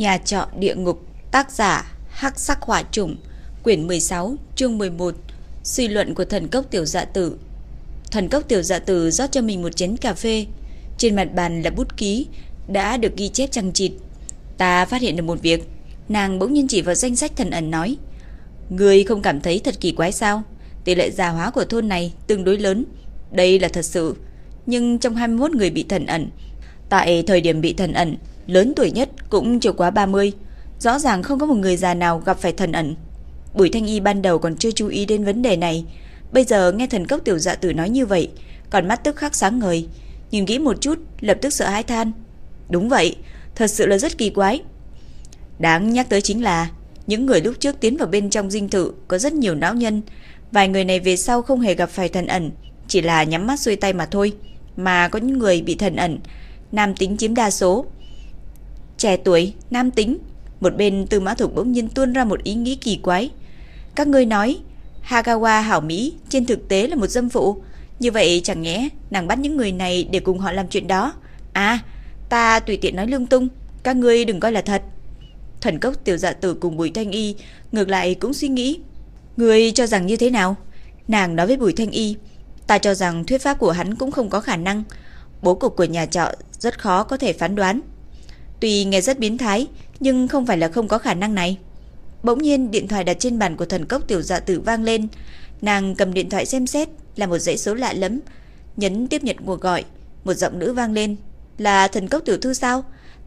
Nhà trọ địa ngục, tác giả Hắc Sắc Hỏa Trùng, quyển 16, chương 11. Suy luận của thần cốc tiểu dạ tử. Thần cốc tiểu dạ tử rót cho mình một chén cà phê. Trên mặt bàn là bút ký đã được ghi chép chằng chịt. Ta phát hiện được một việc, nàng bỗng nhiên chỉ vào danh sách thần ẩn nói: "Ngươi không cảm thấy thật kỳ quái sao? Tỷ lệ già hóa của thôn này tương đối lớn, đây là thật sự, nhưng trong 21 người bị thần ẩn, tại thời điểm bị thần ẩn, lớn tuổi nhất cũng chưa quá 30, rõ ràng không có một người già nào gặp phải thần ẩn. Bùi Thanh Y ban đầu còn chưa chú ý đến vấn đề này, bây giờ nghe thần cốc tiểu dạ tử nói như vậy, còn mắt tức khắc sáng ngời, nhìn kỹ một chút, lập tức sợ hãi than. Đúng vậy, thật sự là rất kỳ quái. Đáng nhắc tới chính là những người lúc trước tiến vào bên trong dinh thự có rất nhiều não nhân, vài người này về sau không hề gặp phải thần ẩn, chỉ là nhắm mắt xuôi tay mà thôi, mà có những người bị thần ẩn, nam tính chiếm đa số. Trẻ tuổi, nam tính, một bên Tư Mã Thục bỗng nhiên tuôn ra một ý nghĩ kỳ quái. Các ngươi nói, Hagawa hảo Mỹ trên thực tế là một dâm phụ, như vậy chẳng nhẽ nàng bắt những người này để cùng họ làm chuyện đó. À, ta tùy tiện nói lung tung, các ngươi đừng coi là thật. Thần cốc tiểu dạ tử cùng Bùi Thanh Y ngược lại cũng suy nghĩ. Người cho rằng như thế nào? Nàng nói với Bùi Thanh Y, ta cho rằng thuyết pháp của hắn cũng không có khả năng. Bố cục của nhà trọ rất khó có thể phán đoán. Tuy nghe rất biến thái, nhưng không phải là không có khả năng này. Bỗng nhiên điện thoại đặt trên bàn của thần cốc tiểu dạ tử vang lên. Nàng cầm điện thoại xem xét là một dãy số lạ lắm. Nhấn tiếp nhận cuộc gọi, một giọng nữ vang lên. Là thần cốc tiểu thư sao?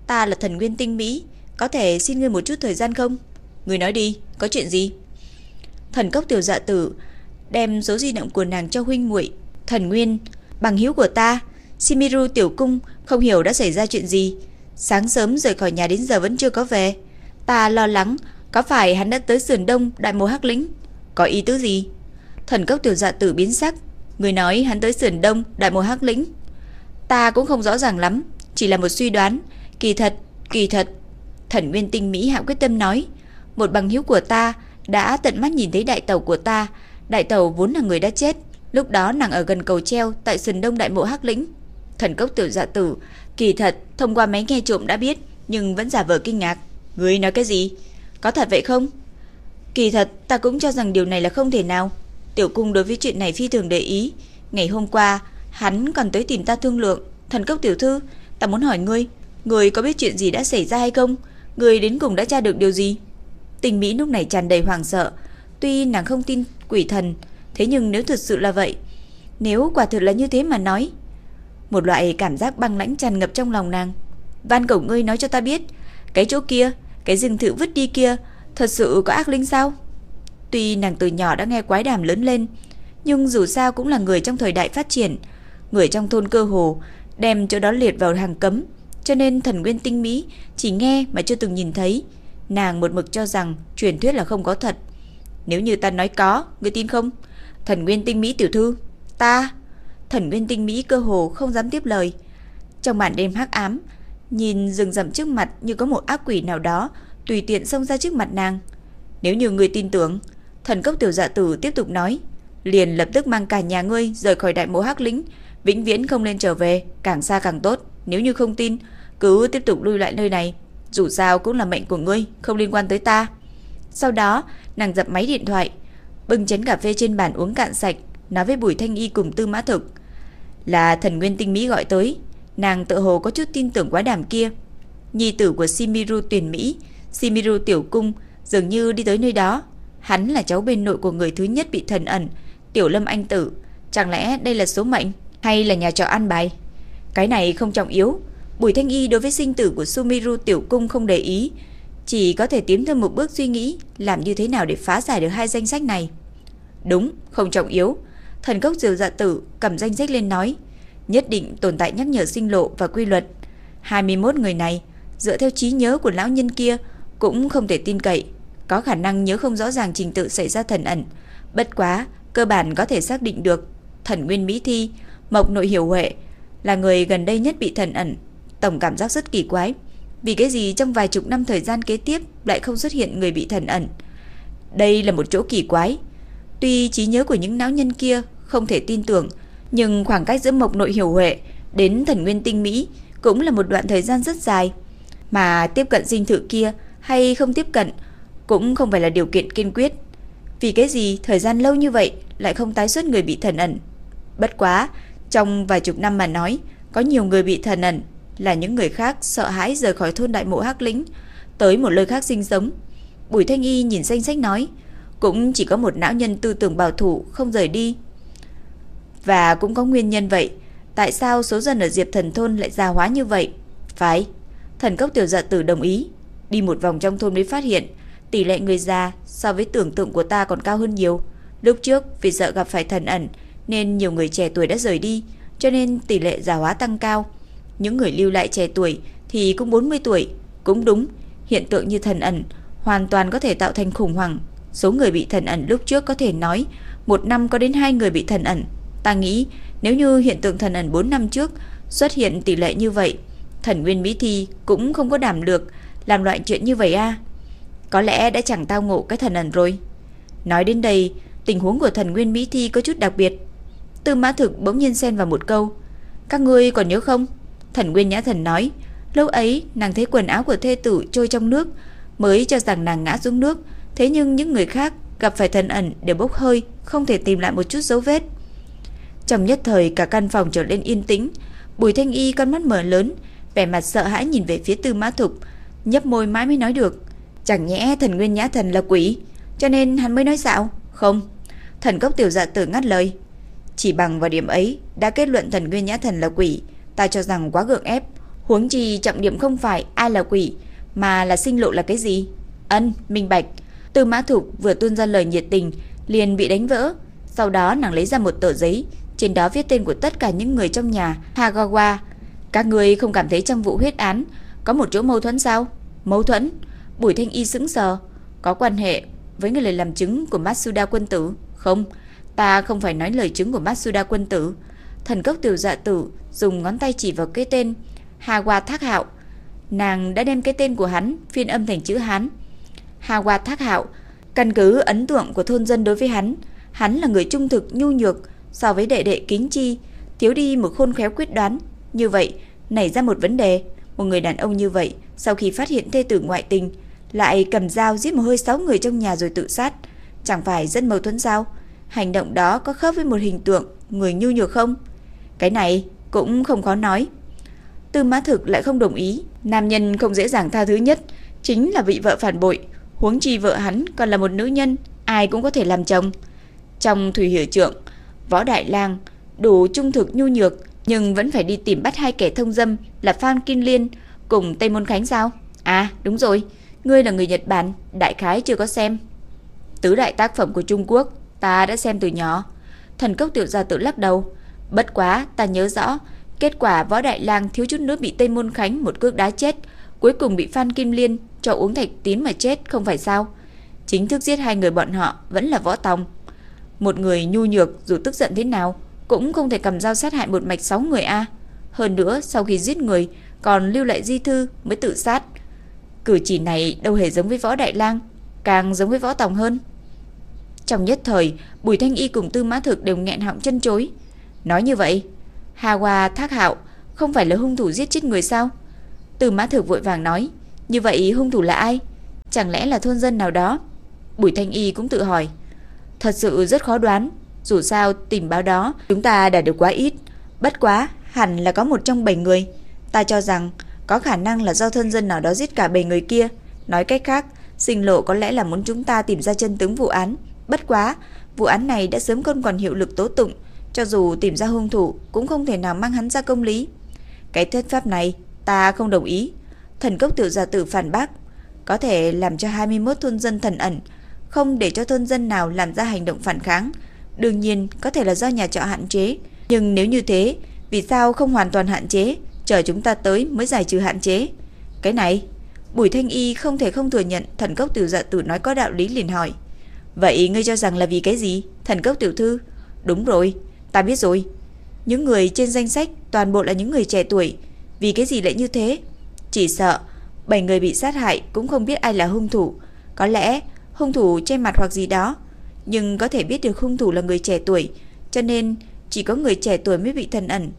Ta là thần nguyên tinh Mỹ, có thể xin ngươi một chút thời gian không? Ngươi nói đi, có chuyện gì? Thần cốc tiểu dạ tử đem số di động của nàng cho huynh muội. Thần Nguyên, bằng hữu của ta, Shimiru tiểu cung không hiểu đã xảy ra chuyện gì. Sáng sớm rời khỏi nhà đến giờ vẫn chưa có về. Ta lo lắng, có phải hắn đã tới sườn đông đại mộ hắc lĩnh? Có ý tứ gì? Thần cốc tiểu dạ tử biến sắc. Người nói hắn tới sườn đông đại mộ hắc lĩnh. Ta cũng không rõ ràng lắm, chỉ là một suy đoán. Kỳ thật, kỳ thật. Thần nguyên tinh Mỹ hạ quyết tâm nói. Một bằng hữu của ta đã tận mắt nhìn thấy đại tàu của ta. Đại tàu vốn là người đã chết. Lúc đó nàng ở gần cầu treo tại sườn đông đại mộ hắc lĩnh. Thần cốc tiểu dạ tử Kỳ thật, thông qua máy nghe trộm đã biết, nhưng vẫn giả vờ kinh ngạc. Ngươi nói cái gì? Có thật vậy không? Kỳ thật, ta cũng cho rằng điều này là không thể nào. Tiểu cung đối với chuyện này phi thường để ý. Ngày hôm qua, hắn còn tới tìm ta thương lượng. Thần cốc tiểu thư, ta muốn hỏi ngươi, ngươi có biết chuyện gì đã xảy ra hay không? Ngươi đến cùng đã tra được điều gì? Tình Mỹ lúc này tràn đầy hoàng sợ. Tuy nàng không tin quỷ thần, thế nhưng nếu thật sự là vậy, nếu quả thực là như thế mà nói, một loại cảm giác băng lãnh tràn ngập trong lòng nàng. Van cầu ngươi nói cho ta biết, cái chỗ kia, cái rừng thự vứt đi kia, thật sự có ác linh sao? Tuy nàng từ nhỏ đã nghe quái đàm lớn lên, nhưng dù sao cũng là người trong thời đại phát triển, người trong thôn cơ hồ đem chỗ đó liệt vào hàng cấm, cho nên thần nguyên tinh mỹ chỉ nghe mà chưa từng nhìn thấy. Nàng một mực cho rằng truyền thuyết là không có thật. Nếu như ta nói có, ngươi tin không? Thần nguyên tinh mỹ tiểu thư, ta Thần Nguyên Tinh Mỹ cơ hồ không dám tiếp lời. Trong màn đêm hắc ám, nhìn rừng rậm trước mặt như có một ác quỷ nào đó tùy tiện xông ra trước mặt nàng. Nếu như người tin tưởng, thần cốc tiểu dạ tử tiếp tục nói, liền lập tức mang cả nhà ngươi rời khỏi đại mộ hắc lĩnh, vĩnh viễn không nên trở về, càng xa càng tốt. Nếu như không tin, cứ tiếp tục lui lại nơi này, dù sao cũng là mệnh của ngươi, không liên quan tới ta. Sau đó, nàng dập máy điện thoại, bưng chén cà phê trên bàn uống cạn sạch, nói với Bùi Thanh Y cùng Tư Mã Thực. Là thần nguyên tinh Mỹ gọi tới. Nàng tự hồ có chút tin tưởng quá đàm kia. Nhi tử của Shimiru tuyển Mỹ Shimiru tiểu cung Dường như đi tới nơi đó. Hắn là cháu bên nội của người thứ nhất bị thần ẩn Tiểu lâm anh tử. Chẳng lẽ đây là số mệnh Hay là nhà trọ ăn bài? Cái này không trọng yếu. Bùi Thanh Y đối với sinh tử của Sumiru tiểu cung không để ý. Chỉ có thể tiến thêm một bước suy nghĩ Làm như thế nào để phá giải được hai danh sách này. Đúng, không trọng yếu. Thần cốc diều dạ tử cầm danh sách lên nói, nhất định tồn tại nhắc nhở sinh lộ và quy luật. 21 người này, dựa theo trí nhớ của lão nhân kia, cũng không thể tin cậy, có khả năng nhớ không rõ ràng trình tự xảy ra thần ẩn. Bất quá, cơ bản có thể xác định được thần nguyên Mỹ Thi, Mộc Nội Hiểu Huệ là người gần đây nhất bị thần ẩn. Tổng cảm giác rất kỳ quái. Vì cái gì trong vài chục năm thời gian kế tiếp lại không xuất hiện người bị thần ẩn? Đây là một chỗ kỳ quái. Tuy trí nhớ của những não nhân kia không thể tin tưởng, nhưng khoảng cách giữa Mộc Nội Hiểu Huệ đến Thần Nguyên Tinh Mỹ cũng là một đoạn thời gian rất dài. Mà tiếp cận dinh thự kia hay không tiếp cận cũng không phải là điều kiện kiên quyết. Vì cái gì thời gian lâu như vậy lại không tái xuất người bị thần ẩn? Bất quá, trong vài chục năm mà nói, có nhiều người bị thần ẩn là những người khác sợ hãi rời khỏi thôn đại mộ Hắc Lĩnh, tới một nơi khác sinh sống. Bùi Thanh Y nhìn danh sách nói, cũng chỉ có một não nhân tư tưởng bảo thủ không rời đi. Và cũng có nguyên nhân vậy, tại sao số dân ở Diệp Thần thôn lại già hóa như vậy? Phải, thần cốc tiểu dạ tử đồng ý, đi một vòng trong thôn mới phát hiện tỷ lệ người già so với tưởng tượng của ta còn cao hơn nhiều. Lúc trước vì sợ gặp phải thần ẩn nên nhiều người trẻ tuổi đã rời đi, cho nên tỷ lệ già hóa tăng cao. Những người lưu lại trẻ tuổi thì cũng 40 tuổi, cũng đúng, hiện tượng như thần ẩn hoàn toàn có thể tạo thành khủng hoảng. Số người bị thần ẩn lúc trước có thể nói một năm có đến hai người bị thần ẩn. Ta nghĩ nếu như hiện tượng thần ẩn 4 năm trước xuất hiện tỷ lệ như vậy, thần nguyên Mỹ Thi cũng không có đảm được làm loại chuyện như vậy a. Có lẽ đã chẳng tao ngộ cái thần ẩn rồi. Nói đến đây, tình huống của thần nguyên Mỹ Thi có chút đặc biệt. Tư mã thực bỗng nhiên xen vào một câu. Các ngươi còn nhớ không? Thần nguyên nhã thần nói, lâu ấy nàng thấy quần áo của thê tử trôi trong nước Mới cho rằng nàng ngã xuống nước Thế nhưng những người khác gặp phải thần ẩn đều bốc hơi Không thể tìm lại một chút dấu vết trong nhất thời cả căn phòng trở lên yên tĩnh Bùi thanh y con mắt mở lớn Vẻ mặt sợ hãi nhìn về phía tư mã thục Nhấp môi mãi mới nói được Chẳng nhẽ thần nguyên nhã thần là quỷ Cho nên hắn mới nói xạo Không Thần cốc tiểu dạ tử ngắt lời Chỉ bằng vào điểm ấy Đã kết luận thần nguyên nhã thần là quỷ Ta cho rằng quá gượng ép Huống chi trọng điểm không phải ai là quỷ, mà là sinh lộ là cái gì? Ân, minh bạch. Tư Mã Thục vừa tuôn ra lời nhiệt tình, liền bị đánh vỡ. Sau đó nàng lấy ra một tờ giấy, trên đó viết tên của tất cả những người trong nhà Hagawa. Các người không cảm thấy trong vụ huyết án có một chỗ mâu thuẫn sao? Mâu thuẫn? Bùi Thanh Y sững sờ, có quan hệ với người lời làm chứng của Matsuda quân tử? Không, ta không phải nói lời chứng của Matsuda quân tử. Thần cốc tiểu dạ tử dùng ngón tay chỉ vào cái tên Hà Thác Hạo. Nàng đã đem cái tên của hắn phiên âm thành chữ Hán. Hà Thác Hạo, căn cứ ấn tượng của thôn dân đối với hắn, hắn là người trung thực nhu nhược so với đệ đệ Kính Chi, thiếu đi một khôn khéo quyết đoán. Như vậy, nảy ra một vấn đề, một người đàn ông như vậy, sau khi phát hiện thê tử ngoại tình, lại cầm dao giết một hơi sáu người trong nhà rồi tự sát, chẳng phải rất mâu thuẫn sao? Hành động đó có khớp với một hình tượng người nhu nhược không? Cái này cũng không khó nói. Tư Mã Thực lại không đồng ý, nam nhân không dễ dàng tha thứ nhất chính là vị vợ phản bội, huống chi vợ hắn còn là một nữ nhân, ai cũng có thể làm chồng. Trong Thủy Hiểu Trượng, Võ Đại Lang đủ trung thực nhu nhược, nhưng vẫn phải đi tìm bắt hai kẻ thông dâm là Phan Kim Liên cùng Tây Môn Khánh sao? À, đúng rồi, ngươi là người Nhật Bản, đại khái chưa có xem. Tứ đại tác phẩm của Trung Quốc, ta đã xem từ nhỏ. Thần Cốc tiểu gia tự lắc đầu, bất quá ta nhớ rõ Kết quả Võ Đại Lang thiếu chút nữa bị Tây Môn Khánh một cước đá chết, cuối cùng bị Phan Kim Liên cho uống thạch tín mà chết không phải sao? Chính thức giết hai người bọn họ vẫn là Võ Tòng. Một người nhu nhược dù tức giận thế nào cũng không thể cầm dao sát hại một mạch sáu người a. Hơn nữa sau khi giết người còn lưu lại di thư mới tự sát. Cử chỉ này đâu hề giống với Võ Đại Lang, càng giống với Võ Tòng hơn. Trong nhất thời, Bùi Thanh Y cùng Tư Mã Thực đều nghẹn họng chân chối. Nói như vậy, Hà Hoa Thác Hạo không phải là hung thủ giết chết người sao? tư Mã Thực vội vàng nói, như vậy hung thủ là ai? Chẳng lẽ là thôn dân nào đó? Bùi Thanh Y cũng tự hỏi. Thật sự rất khó đoán, dù sao tìm báo đó chúng ta đã được quá ít, bất quá hẳn là có một trong bảy người. Ta cho rằng có khả năng là do thân dân nào đó giết cả bảy người kia. Nói cách khác, sinh lộ có lẽ là muốn chúng ta tìm ra chân tướng vụ án. Bất quá, vụ án này đã sớm không còn hiệu lực tố tụng, cho dù tìm ra hung thủ cũng không thể nào mang hắn ra công lý. Cái thuyết pháp này ta không đồng ý. Thần cốc tiểu gia tử phản bác. Có thể làm cho 21 thôn dân thần ẩn, không để cho thôn dân nào làm ra hành động phản kháng. Đương nhiên có thể là do nhà trọ hạn chế. Nhưng nếu như thế, vì sao không hoàn toàn hạn chế, chờ chúng ta tới mới giải trừ hạn chế? Cái này, Bùi Thanh Y không thể không thừa nhận thần cốc tiểu dạ tử nói có đạo lý liền hỏi. Vậy ngươi cho rằng là vì cái gì? Thần cốc tiểu thư? Đúng rồi, Ta biết rồi. Những người trên danh sách toàn bộ là những người trẻ tuổi. Vì cái gì lại như thế? Chỉ sợ bảy người bị sát hại cũng không biết ai là hung thủ. Có lẽ hung thủ che mặt hoặc gì đó. Nhưng có thể biết được hung thủ là người trẻ tuổi. Cho nên chỉ có người trẻ tuổi mới bị thần ẩn.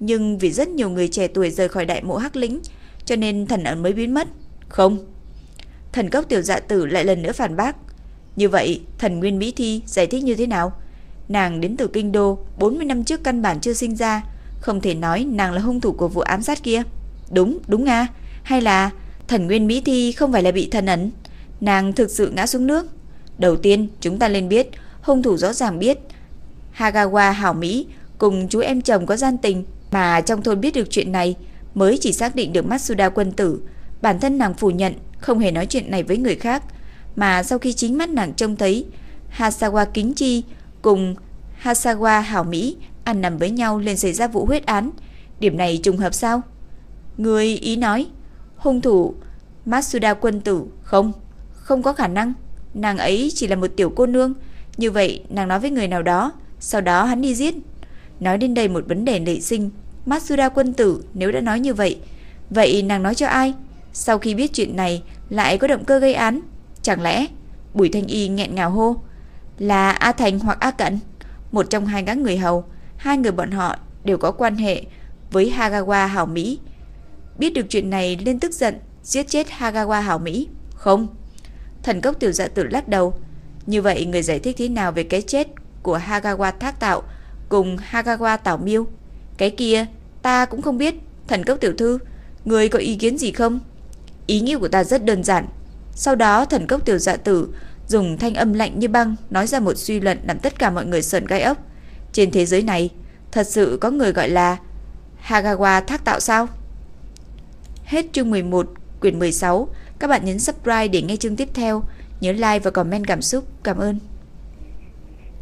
Nhưng vì rất nhiều người trẻ tuổi rời khỏi đại mộ hắc lĩnh, cho cho nên thần ẩn mới biến mất. Không. Thần cốc tiểu dạ tử lại lần nữa phản bác. Như vậy, thần Nguyên Mỹ Thi giải thích như thế nào? Nàng đến từ kinh đô, 40 năm trước căn bản chưa sinh ra, không thể nói nàng là hung thủ của vụ ám sát kia. Đúng, đúng nga. Hay là thần Nguyên Mỹ Thi không phải là bị thần ẩn? Nàng thực sự ngã xuống nước. Đầu tiên, chúng ta nên biết, hung thủ rõ ràng biết Hagawa Hảo Mỹ cùng chú em chồng có gian tình, mà trong thôn biết được chuyện này mới chỉ xác định được Matsuda quân tử. Bản thân nàng phủ nhận, không hề nói chuyện này với người khác, mà sau khi chính mắt nàng trông thấy Hasawa Kính Chi cùng Hasawa Hảo Mỹ ăn nằm với nhau lên xảy ra vụ huyết án. Điểm này trùng hợp sao? Người ý nói, hung thủ Matsuda quân tử không, không có khả năng. Nàng ấy chỉ là một tiểu cô nương, như vậy nàng nói với người nào đó, sau đó hắn đi giết. Nói đến đây một vấn đề nảy sinh, Matsuda quân tử nếu đã nói như vậy, vậy nàng nói cho ai? Sau khi biết chuyện này lại có động cơ gây án, chẳng lẽ Bùi Thanh Y nghẹn ngào hô là A Thành hoặc A Cận, một trong hai gã người hầu, hai người bọn họ đều có quan hệ với Hagawa Hảo Mỹ. Biết được chuyện này lên tức giận, giết chết Hagawa Hảo Mỹ. Không. Thần cốc tiểu dạ tử lắc đầu. Như vậy người giải thích thế nào về cái chết của Hagawa Thác Tạo cùng Hagawa Tảo Miêu? Cái kia ta cũng không biết. Thần cốc tiểu thư, người có ý kiến gì không? Ý nghĩa của ta rất đơn giản. Sau đó thần cốc tiểu dạ tử dùng thanh âm lạnh như băng nói ra một suy luận làm tất cả mọi người sợn gai ốc. Trên thế giới này, thật sự có người gọi là Hagawa Thác Tạo sao? Hết chương 11, quyển 16. Các bạn nhấn subscribe để nghe chương tiếp theo. Nhớ like và comment cảm xúc. Cảm ơn.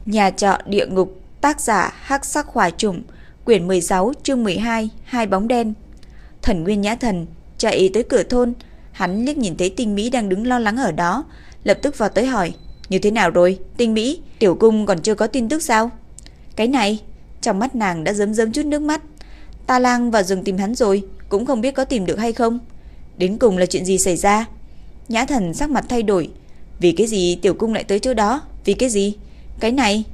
Nhà trọ địa ngục, tác giả Hắc Sắc Hỏa Trùng, quyển 16, chương 12, hai bóng đen. Thần Nguyên Nhã Thần chạy tới cửa thôn, hắn liếc nhìn thấy Tinh Mỹ đang đứng lo lắng ở đó, lập tức vào tới hỏi, "Như thế nào rồi? Tinh Mỹ, tiểu cung còn chưa có tin tức sao?" Cái này, trong mắt nàng đã rớm rớm chút nước mắt. Ta Lang vào rừng tìm hắn rồi, cũng không biết có tìm được hay không. Đến cùng là chuyện gì xảy ra? Nhã Thần sắc mặt thay đổi, vì cái gì tiểu cung lại tới chỗ đó? Vì cái gì? Cái này.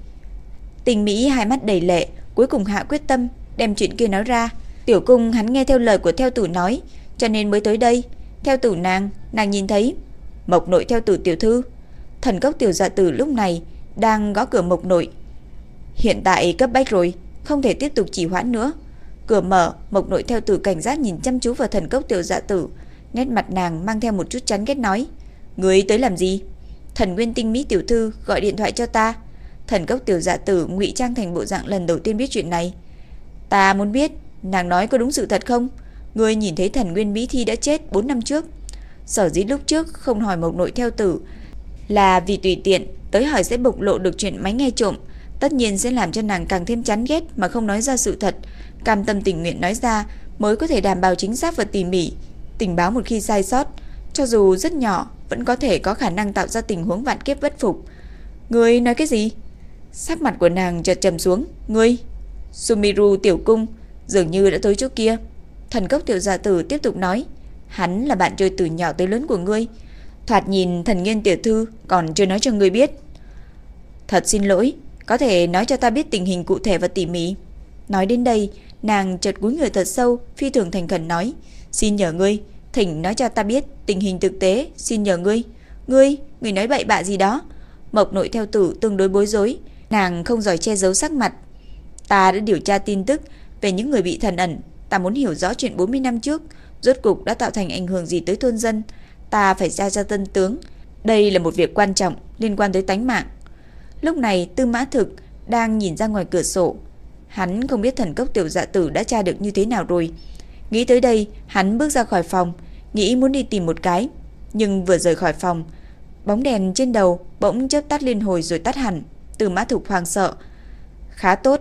Tình Mỹ hai mắt đầy lệ, cuối cùng hạ quyết tâm đem chuyện kia nói ra. Tiểu cung hắn nghe theo lời của theo tử nói, cho nên mới tới đây. Theo tử nàng, nàng nhìn thấy Mộc nội theo tử tiểu thư. Thần cốc tiểu dạ tử lúc này đang gõ cửa mộc nội. Hiện tại cấp bách rồi, không thể tiếp tục chỉ hoãn nữa. Cửa mở, mộc nội theo tử cảnh giác nhìn chăm chú vào thần cốc tiểu dạ tử. Nét mặt nàng mang theo một chút chán ghét nói. Người tới làm gì? Thần Nguyên Tinh Mỹ tiểu thư gọi điện thoại cho ta. Thần cốc tiểu dạ tử ngụy trang thành bộ dạng lần đầu tiên biết chuyện này. Ta muốn biết, nàng nói có đúng sự thật không? người nhìn thấy thần Nguyên Mỹ Thi đã chết 4 năm trước. Sở dĩ lúc trước không hỏi mộc nội theo tử là vì tùy tiện tới hỏi sẽ bộc lộ được chuyện máy nghe trộm, tất nhiên sẽ làm cho nàng càng thêm chán ghét mà không nói ra sự thật, cam tâm tình nguyện nói ra mới có thể đảm bảo chính xác và tỉ mỉ. Tình báo một khi sai sót, cho dù rất nhỏ, vẫn có thể có khả năng tạo ra tình huống vạn kiếp bất phục. Ngươi nói cái gì? Sắc mặt của nàng chợt trầm xuống. Ngươi? Sumiru tiểu cung dường như đã tới chỗ kia. Thần cốc tiểu gia tử tiếp tục nói. Hắn là bạn chơi từ nhỏ tới lớn của ngươi. Thoạt nhìn thần nghiên tiểu thư còn chưa nói cho ngươi biết. Thật xin lỗi, có thể nói cho ta biết tình hình cụ thể và tỉ mỉ. Nói đến đây, nàng chợt cúi người thật sâu, phi thường thành khẩn nói. Xin nhờ ngươi, thỉnh nói cho ta biết tình hình thực tế, xin nhờ ngươi. Ngươi, ngươi nói bậy bạ gì đó. Mộc nội theo tử tương đối bối rối, nàng không giỏi che giấu sắc mặt. Ta đã điều tra tin tức về những người bị thần ẩn, ta muốn hiểu rõ chuyện 40 năm trước, rốt cục đã tạo thành ảnh hưởng gì tới thôn dân, ta phải ra ra tân tướng. Đây là một việc quan trọng liên quan tới tánh mạng. Lúc này Tư Mã Thực đang nhìn ra ngoài cửa sổ. Hắn không biết thần cốc tiểu dạ tử đã tra được như thế nào rồi. Nghĩ tới đây, hắn bước ra khỏi phòng, nghĩ muốn đi tìm một cái, nhưng vừa rời khỏi phòng, bóng đèn trên đầu bỗng chớp tắt liên hồi rồi tắt hẳn. Từ Mã Thục hoàng sợ. Khá tốt,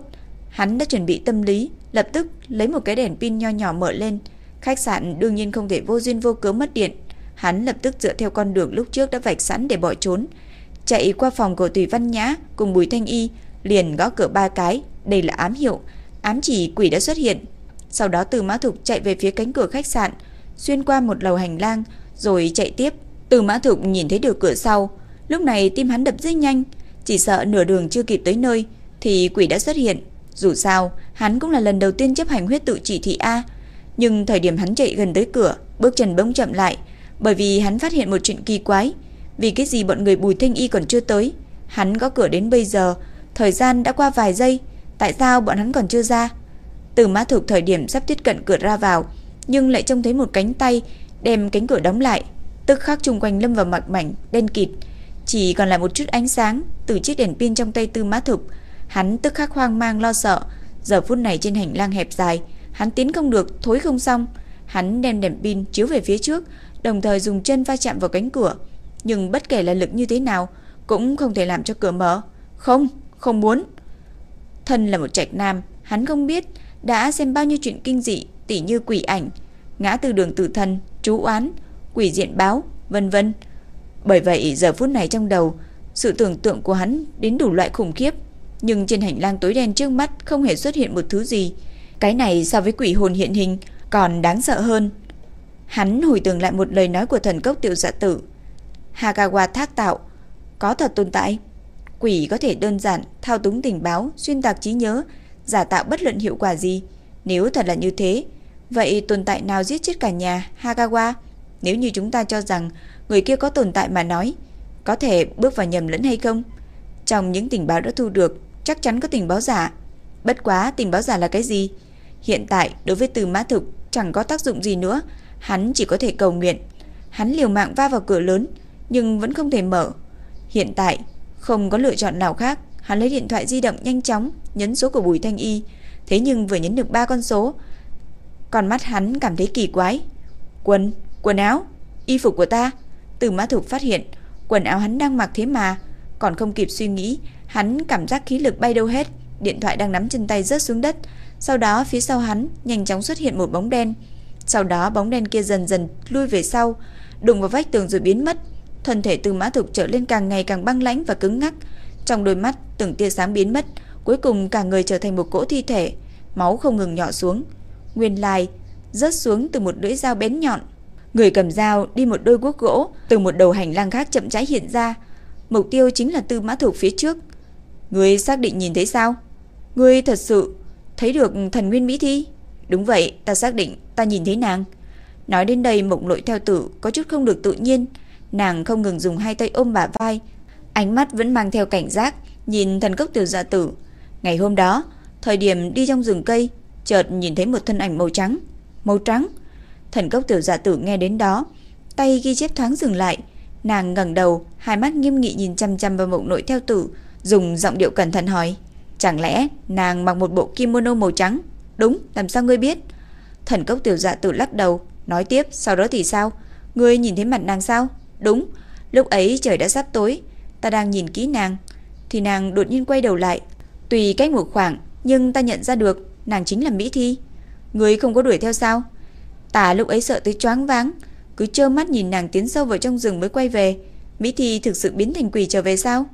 hắn đã chuẩn bị tâm lý, lập tức lấy một cái đèn pin nho nhỏ mở lên. Khách sạn đương nhiên không thể vô duyên vô cớ mất điện. Hắn lập tức dựa theo con đường lúc trước đã vạch sẵn để bỏ trốn, chạy qua phòng của Tùy Văn Nhã cùng Bùi Thanh Y, liền gõ cửa ba cái, đây là ám hiệu, ám chỉ quỷ đã xuất hiện. Sau đó Từ Mã Thục chạy về phía cánh cửa khách sạn, xuyên qua một lầu hành lang rồi chạy tiếp. Từ Mã Thục nhìn thấy được cửa sau, lúc này tim hắn đập rất nhanh, chỉ sợ nửa đường chưa kịp tới nơi thì quỷ đã xuất hiện. Dù sao, hắn cũng là lần đầu tiên chấp hành huyết tự chỉ thị A, nhưng thời điểm hắn chạy gần tới cửa, bước chân bỗng chậm lại, bởi vì hắn phát hiện một chuyện kỳ quái. Vì cái gì bọn người Bùi Thanh Y còn chưa tới? Hắn có cửa đến bây giờ, thời gian đã qua vài giây, tại sao bọn hắn còn chưa ra? Từ Mã Thục thời điểm sắp tiếp cận cửa ra vào, nhưng lại trông thấy một cánh tay đem cánh cửa đóng lại, tức khắc chung quanh lâm vào mặt mảnh đen kịt, chỉ còn lại một chút ánh sáng từ chiếc đèn pin trong tay Tư Mã Thục. Hắn tức khắc hoang mang lo sợ, giờ phút này trên hành lang hẹp dài, hắn tiến không được, thối không xong. Hắn đem đèn pin chiếu về phía trước, đồng thời dùng chân va chạm vào cánh cửa, nhưng bất kể là lực như thế nào cũng không thể làm cho cửa mở. Không, không muốn. Thân là một trạch nam, hắn không biết đã xem bao nhiêu chuyện kinh dị, tỉ như quỷ ảnh, ngã từ đường tử thần, chú oán, quỷ diện báo, vân vân. Bởi vậy giờ phút này trong đầu, sự tưởng tượng của hắn đến đủ loại khủng khiếp, nhưng trên hành lang tối đen trước mắt không hề xuất hiện một thứ gì. Cái này so với quỷ hồn hiện hình còn đáng sợ hơn. Hắn hồi tưởng lại một lời nói của thần cốc tiểu dạ tử. Hagawa thác tạo, có thật tồn tại. Quỷ có thể đơn giản thao túng tình báo, xuyên tạc trí nhớ, giả tạo bất luận hiệu quả gì. Nếu thật là như thế, vậy tồn tại nào giết chết cả nhà Hagawa? Nếu như chúng ta cho rằng người kia có tồn tại mà nói, có thể bước vào nhầm lẫn hay không? Trong những tình báo đã thu được, chắc chắn có tình báo giả. Bất quá tình báo giả là cái gì? Hiện tại đối với từ mã thực chẳng có tác dụng gì nữa, hắn chỉ có thể cầu nguyện. Hắn liều mạng va vào cửa lớn, nhưng vẫn không thể mở. Hiện tại không có lựa chọn nào khác, hắn lấy điện thoại di động nhanh chóng nhấn số của Bùi Thanh Y, thế nhưng vừa nhấn được ba con số, còn mắt hắn cảm thấy kỳ quái. Quần, quần áo, y phục của ta. Từ Mã Thục phát hiện, quần áo hắn đang mặc thế mà, còn không kịp suy nghĩ, hắn cảm giác khí lực bay đâu hết, điện thoại đang nắm trên tay rớt xuống đất, sau đó phía sau hắn nhanh chóng xuất hiện một bóng đen. Sau đó bóng đen kia dần dần lui về sau, đụng vào vách tường rồi biến mất. Thân thể Từ Mã Thục trở lên càng ngày càng băng lãnh và cứng ngắc, trong đôi mắt từng tia sáng biến mất, cuối cùng cả người trở thành một cỗ thi thể, máu không ngừng nhỏ xuống. Nguyên lai rớt xuống từ một lưỡi dao bén nhọn. Người cầm dao đi một đôi guốc gỗ từ một đầu hành lang khác chậm rãi hiện ra. Mục tiêu chính là Tư Mã Thục phía trước. Người xác định nhìn thấy sao? Người thật sự thấy được thần nguyên mỹ thi? Đúng vậy, ta xác định ta nhìn thấy nàng. Nói đến đây mộng Nội theo tử có chút không được tự nhiên, nàng không ngừng dùng hai tay ôm bả vai, ánh mắt vẫn mang theo cảnh giác, nhìn thần cốc tiểu dạ tử. Ngày hôm đó, thời điểm đi trong rừng cây, chợt nhìn thấy một thân ảnh màu trắng, màu trắng. Thần cốc tiểu dạ tử nghe đến đó, tay ghi chép thoáng dừng lại, nàng ngẩng đầu, hai mắt nghiêm nghị nhìn chăm chăm vào mộng Nội theo tử, dùng giọng điệu cẩn thận hỏi: "Chẳng lẽ nàng mặc một bộ kimono màu trắng?" "Đúng, làm sao ngươi biết?" Thần cốc tiểu dạ tử lắc đầu, nói tiếp, "Sau đó thì sao? Ngươi nhìn thấy mặt nàng sao?" "Đúng, lúc ấy trời đã sắp tối, ta đang nhìn kỹ nàng, thì nàng đột nhiên quay đầu lại, tùy cách một khoảng, nhưng ta nhận ra được nàng chính là Mỹ Thi. Ngươi không có đuổi theo sao?" Ta lúc ấy sợ tới choáng váng, cứ trơ mắt nhìn nàng tiến sâu vào trong rừng mới quay về. Mỹ Thi thực sự biến thành quỷ trở về sao?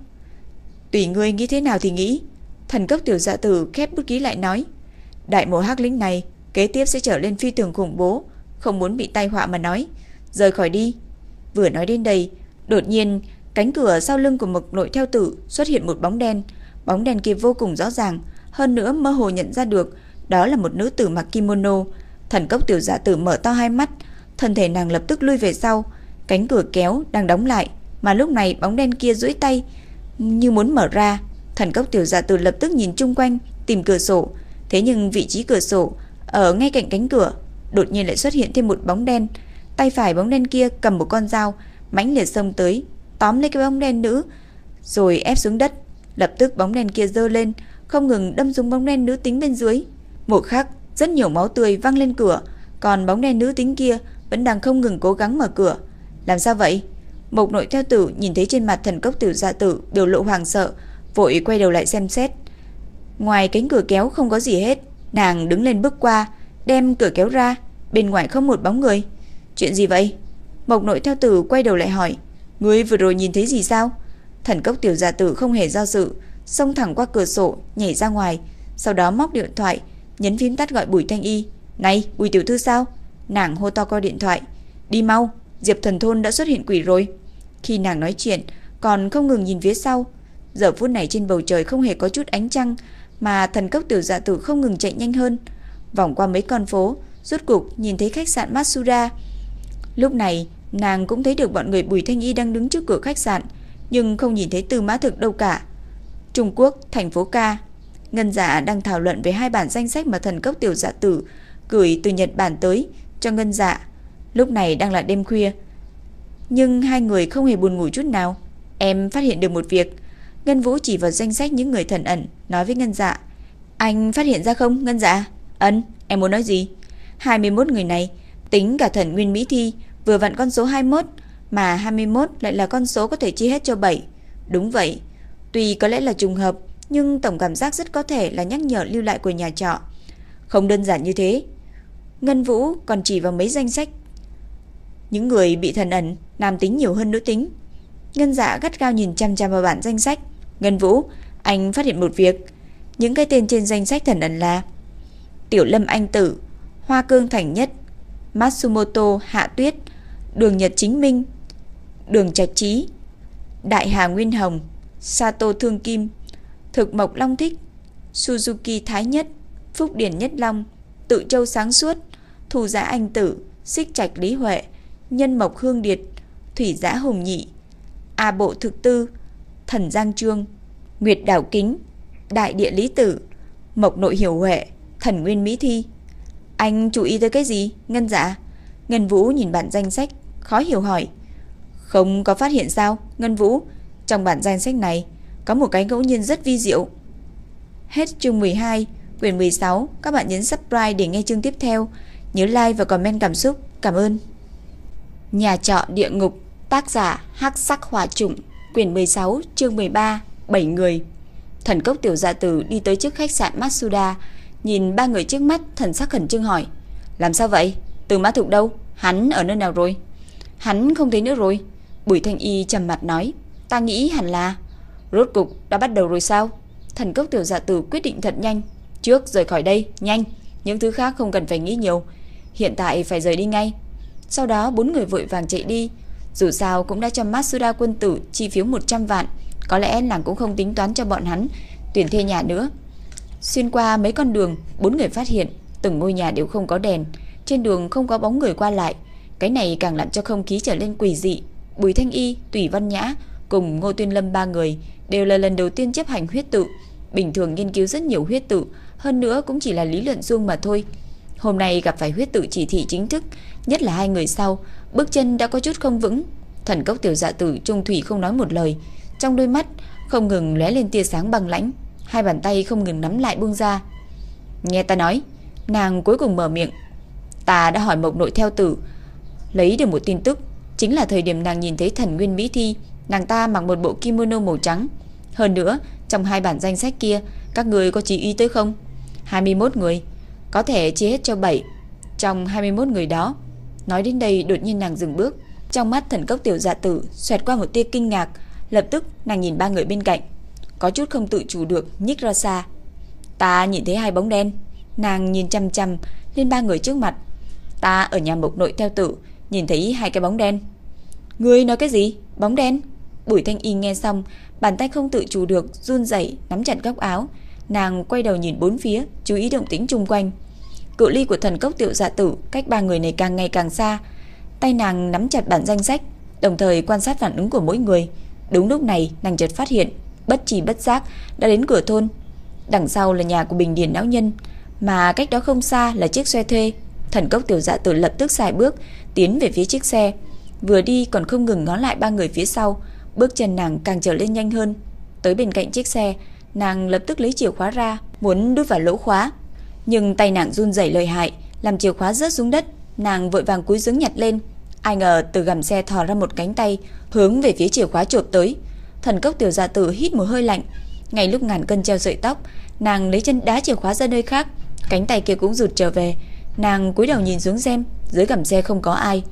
Tùy ngươi nghĩ thế nào thì nghĩ. Thần cấp tiểu dạ tử khép bút ký lại nói. Đại mộ hắc lính này kế tiếp sẽ trở lên phi thường khủng bố, không muốn bị tai họa mà nói. Rời khỏi đi. Vừa nói đến đây, đột nhiên cánh cửa sau lưng của mực nội theo tử xuất hiện một bóng đen. Bóng đen kia vô cùng rõ ràng, hơn nữa mơ hồ nhận ra được đó là một nữ tử mặc kimono. Thần cốc tiểu giả tử mở to hai mắt, thân thể nàng lập tức lui về sau, cánh cửa kéo đang đóng lại, mà lúc này bóng đen kia duỗi tay như muốn mở ra. Thần cốc tiểu giả tử lập tức nhìn chung quanh, tìm cửa sổ, thế nhưng vị trí cửa sổ ở ngay cạnh cánh cửa, đột nhiên lại xuất hiện thêm một bóng đen. Tay phải bóng đen kia cầm một con dao, mãnh liệt xông tới, tóm lấy cái bóng đen nữ, rồi ép xuống đất. Lập tức bóng đen kia giơ lên, không ngừng đâm dùng bóng đen nữ tính bên dưới. Một khắc, rất nhiều máu tươi văng lên cửa, còn bóng đen nữ tính kia vẫn đang không ngừng cố gắng mở cửa. Làm sao vậy? Mộc nội theo tử nhìn thấy trên mặt thần cốc tiểu gia dạ tử biểu lộ hoàng sợ, vội quay đầu lại xem xét. Ngoài cánh cửa kéo không có gì hết, nàng đứng lên bước qua, đem cửa kéo ra, bên ngoài không một bóng người. Chuyện gì vậy? Mộc nội theo tử quay đầu lại hỏi, ngươi vừa rồi nhìn thấy gì sao? Thần cốc tiểu giả tử không hề do dự, xông thẳng qua cửa sổ, nhảy ra ngoài, sau đó móc điện thoại, nhấn phím tắt gọi Bùi Thanh Y. "Này, Bùi tiểu thư sao?" Nàng hô to qua điện thoại, "Đi mau, Diệp Thần thôn đã xuất hiện quỷ rồi." Khi nàng nói chuyện, còn không ngừng nhìn phía sau. Giờ phút này trên bầu trời không hề có chút ánh trăng, mà thần cốc tiểu dạ tử không ngừng chạy nhanh hơn, vòng qua mấy con phố, rốt cục nhìn thấy khách sạn Matsuda. Lúc này, nàng cũng thấy được bọn người Bùi Thanh Y đang đứng trước cửa khách sạn, nhưng không nhìn thấy Tư Mã Thực đâu cả. Trung Quốc, thành phố Ca, Ngân Dạ đang thảo luận về hai bản danh sách mà thần cốc tiểu dạ tử gửi từ Nhật Bản tới cho Ngân Dạ. Lúc này đang là đêm khuya, nhưng hai người không hề buồn ngủ chút nào. Em phát hiện được một việc. Ngân Vũ chỉ vào danh sách những người thần ẩn, nói với Ngân Dạ. Anh phát hiện ra không, Ngân Dạ? Ấn, em muốn nói gì? 21 người này, tính cả thần Nguyên Mỹ Thi, vừa vặn con số 21, mà 21 lại là con số có thể chia hết cho 7. Đúng vậy, tuy có lẽ là trùng hợp, nhưng tổng cảm giác rất có thể là nhắc nhở lưu lại của nhà trọ. Không đơn giản như thế. Ngân Vũ còn chỉ vào mấy danh sách. Những người bị thần ẩn, nam tính nhiều hơn nữ tính. Ngân dạ gắt gao nhìn chăm chăm vào bản danh sách. Ngân Vũ, anh phát hiện một việc. Những cái tên trên danh sách thần ẩn là Tiểu Lâm Anh Tử, Hoa Cương Thành Nhất, Matsumoto Hạ Tuyết, Đường Nhật Chính Minh, Đường Trạch Trí, Đại Hà Nguyên Hồng, Sato Thương Kim, Thực Mộc Long Thích, Suzuki Thái Nhất, Phúc Điển Nhất Long, Tự Châu Sáng Suốt, Thù Giã Anh Tử, Xích Trạch Lý Huệ, Nhân Mộc Hương Điệt, Thủy Giã Hùng Nhị, A Bộ Thực Tư, Thần Giang Trương, Nguyệt Đảo Kính, Đại Địa Lý Tử, Mộc Nội Hiểu Huệ, Thần Nguyên Mỹ Thi. Anh chú ý tới cái gì? Ngân dạ. Ngân Vũ nhìn bản danh sách, khó hiểu hỏi. Không có phát hiện sao? Ngân Vũ, trong bản danh sách này có một cái ngẫu nhiên rất vi diệu. Hết chương 12, quyển 16, các bạn nhấn subscribe để nghe chương tiếp theo. Nhớ like và comment cảm xúc. Cảm ơn. Nhà trọ địa ngục, tác giả Hắc Sắc Hỏa Trụng, quyển 16, chương 13, 7 người. Thần cốc tiểu dạ tử đi tới trước khách sạn Matsuda, nhìn ba người trước mắt, thần sắc khẩn trương hỏi: "Làm sao vậy? Từ Mã Thục đâu? Hắn ở nơi nào rồi?" "Hắn không thấy nữa rồi." Bùi Thanh Y trầm mặt nói: "Ta nghĩ hẳn là rốt cục đã bắt đầu rồi sao?" Thần cốc tiểu dạ tử quyết định thật nhanh, "Trước rời khỏi đây, nhanh, những thứ khác không cần phải nghĩ nhiều, hiện tại phải rời đi ngay." Sau đó bốn người vội vàng chạy đi, dù sao cũng đã cho Matsuda quân tử chi phiếu 100 vạn, có lẽ nàng cũng không tính toán cho bọn hắn tuyển thuê nhà nữa. Xuyên qua mấy con đường, bốn người phát hiện từng ngôi nhà đều không có đèn, trên đường không có bóng người qua lại. Cái này càng làm cho không khí trở nên quỷ dị. Bùi Thanh Y, Tùy Văn Nhã cùng Ngô Tuyên Lâm ba người đều là lần đầu tiên chấp hành huyết tự. Bình thường nghiên cứu rất nhiều huyết tự, hơn nữa cũng chỉ là lý luận suông mà thôi. Hôm nay gặp phải huyết tự chỉ thị chính thức, nhất là hai người sau, bước chân đã có chút không vững. Thần cốc tiểu dạ tử trung thủy không nói một lời, trong đôi mắt không ngừng lóe lên tia sáng băng lãnh, hai bàn tay không ngừng nắm lại buông ra. Nghe ta nói, nàng cuối cùng mở miệng. Ta đã hỏi Mộc Nội theo tử, lấy được một tin tức, chính là thời điểm nàng nhìn thấy thần nguyên mỹ thi, nàng ta mặc một bộ kimono màu trắng. Hơn nữa, trong hai bản danh sách kia, các người có chỉ ý tới không? 21 người, có thể chia hết cho 7. Trong 21 người đó, nói đến đây đột nhiên nàng dừng bước, trong mắt thần cốc tiểu dạ tử xoẹt qua một tia kinh ngạc, lập tức nàng nhìn ba người bên cạnh, có chút không tự chủ được nhích ra xa. Ta nhìn thấy hai bóng đen, nàng nhìn chăm chăm lên ba người trước mặt. Ta ở nhà mộc nội theo tử, nhìn thấy hai cái bóng đen. Ngươi nói cái gì? Bóng đen? Bùi Thanh Y nghe xong, bàn tay không tự chủ được run rẩy nắm chặt góc áo, nàng quay đầu nhìn bốn phía, chú ý động tĩnh xung quanh. Cự ly của thần cốc tiểu dạ tử cách ba người này càng ngày càng xa, tay nàng nắm chặt bản danh sách, đồng thời quan sát phản ứng của mỗi người. Đúng lúc này, nàng chợt phát hiện, bất trì bất giác đã đến cửa thôn. Đằng sau là nhà của Bình Điền lão nhân, mà cách đó không xa là chiếc xe thuê. Thần cốc tiểu dạ tử lập tức xài bước tiến về phía chiếc xe, vừa đi còn không ngừng ngó lại ba người phía sau, bước chân nàng càng trở lên nhanh hơn. Tới bên cạnh chiếc xe, nàng lập tức lấy chìa khóa ra, muốn đút vào lỗ khóa, nhưng tay nàng run rẩy lợi hại, làm chìa khóa rớt xuống đất, nàng vội vàng cúi xuống nhặt lên. Ai ngờ từ gầm xe thò ra một cánh tay, hướng về phía chìa khóa chộp tới. Thần cốc tiểu dạ tử hít một hơi lạnh, ngay lúc ngàn cân treo sợi tóc, nàng lấy chân đá chìa khóa ra nơi khác, cánh tay kia cũng rụt trở về. Nàng cúi đầu nhìn xuống xem, dưới gầm xe không có ai.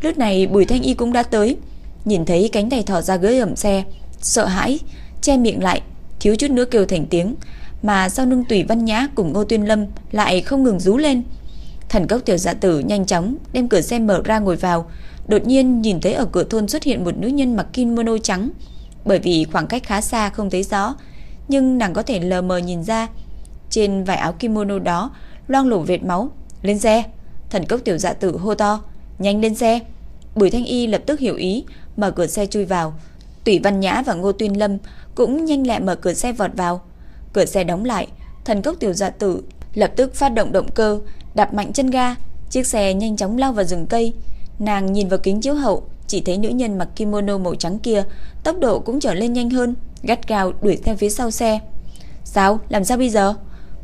Lúc này Bùi Thanh Y cũng đã tới, nhìn thấy cánh tay thò ra dưới gầm xe, sợ hãi, che miệng lại, thiếu chút nữa kêu thành tiếng, mà sau lưng Tùy Văn Nhã cùng Ngô Tuyên Lâm lại không ngừng rú lên. Thần cốc tiểu dạ tử nhanh chóng đem cửa xe mở ra ngồi vào, đột nhiên nhìn thấy ở cửa thôn xuất hiện một nữ nhân mặc kimono trắng, bởi vì khoảng cách khá xa không thấy rõ, nhưng nàng có thể lờ mờ nhìn ra, trên vải áo kimono đó loang lổ vệt máu. "Lên xe!" Thần cốc tiểu dạ tử hô to, "Nhanh lên xe!" Bùi Thanh Y lập tức hiểu ý, mở cửa xe chui vào. tủy Văn Nhã và Ngô Tuyên Lâm cũng nhanh lẹ mở cửa xe vọt vào. Cửa xe đóng lại, thần cốc tiểu dạ tử lập tức phát động động cơ, đạp mạnh chân ga, chiếc xe nhanh chóng lao vào rừng cây. Nàng nhìn vào kính chiếu hậu, chỉ thấy nữ nhân mặc kimono màu trắng kia, tốc độ cũng trở lên nhanh hơn, gắt gao đuổi theo phía sau xe. Sao? Làm sao bây giờ?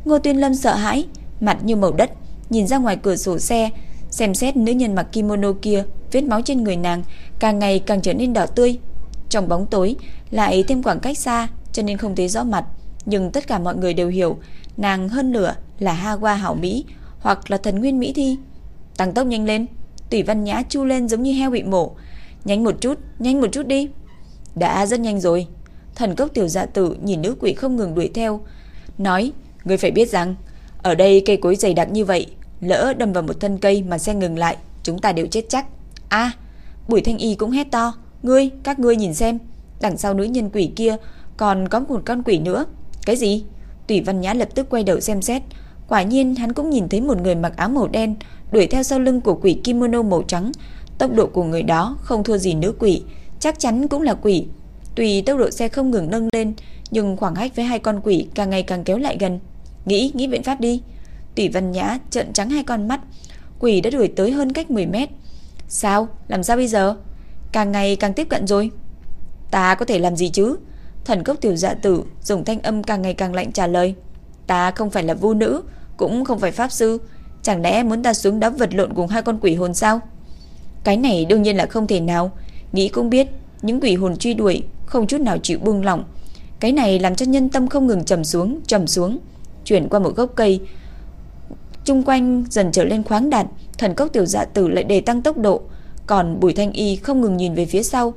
Ngô Tuyên Lâm sợ hãi, mặt như màu đất, nhìn ra ngoài cửa sổ xe, xem xét nữ nhân mặc kimono kia, vết máu trên người nàng càng ngày càng trở nên đỏ tươi. Trong bóng tối, lại thêm khoảng cách xa, cho nên không thấy rõ mặt, nhưng tất cả mọi người đều hiểu, nàng hơn nửa là Hawa hảo mỹ hoặc là thần nguyên mỹ thi. Tăng tốc nhanh lên, Tùy Văn Nhã chu lên giống như heo bị mổ, nhanh một chút, nhanh một chút đi. Đã rất nhanh rồi. Thần cốc tiểu dạ tử nhìn nữ quỷ không ngừng đuổi theo, nói: "Ngươi phải biết rằng, ở đây cây cối dày đặc như vậy, lỡ đâm vào một thân cây mà xe ngừng lại, chúng ta đều chết chắc." A, Bùi Thanh Y cũng hét to, "Ngươi, các ngươi nhìn xem, đằng sau nữ nhân quỷ kia còn có một con quỷ nữa." "Cái gì?" Tùy Văn Nhã lập tức quay đầu xem xét, quả nhiên hắn cũng nhìn thấy một người mặc áo màu đen đuổi theo sau lưng của quỷ kimono màu trắng, tốc độ của người đó không thua gì nữ quỷ, chắc chắn cũng là quỷ. Tùy tốc độ xe không ngừng nâng lên, nhưng khoảng cách với hai con quỷ càng ngày càng kéo lại gần. Nghĩ, nghĩ biện pháp đi. Tủy Văn Nhã trợn trắng hai con mắt, quỷ đã đuổi tới hơn cách 10 mét. Sao? Làm sao bây giờ? Càng ngày càng tiếp cận rồi. Ta có thể làm gì chứ? Thần cốc tiểu dạ tử dùng thanh âm càng ngày càng lạnh trả lời. Ta không phải là vu nữ, cũng không phải pháp sư. Chẳng lẽ muốn ta xuống đắp vật lộn cùng hai con quỷ hồn sao? Cái này đương nhiên là không thể nào. Nghĩ cũng biết, những quỷ hồn truy đuổi không chút nào chịu buông lỏng. Cái này làm cho nhân tâm không ngừng trầm xuống, trầm xuống. Chuyển qua một gốc cây, chung quanh dần trở lên khoáng đạt, thần cốc tiểu dạ tử lại đề tăng tốc độ, còn Bùi Thanh Y không ngừng nhìn về phía sau,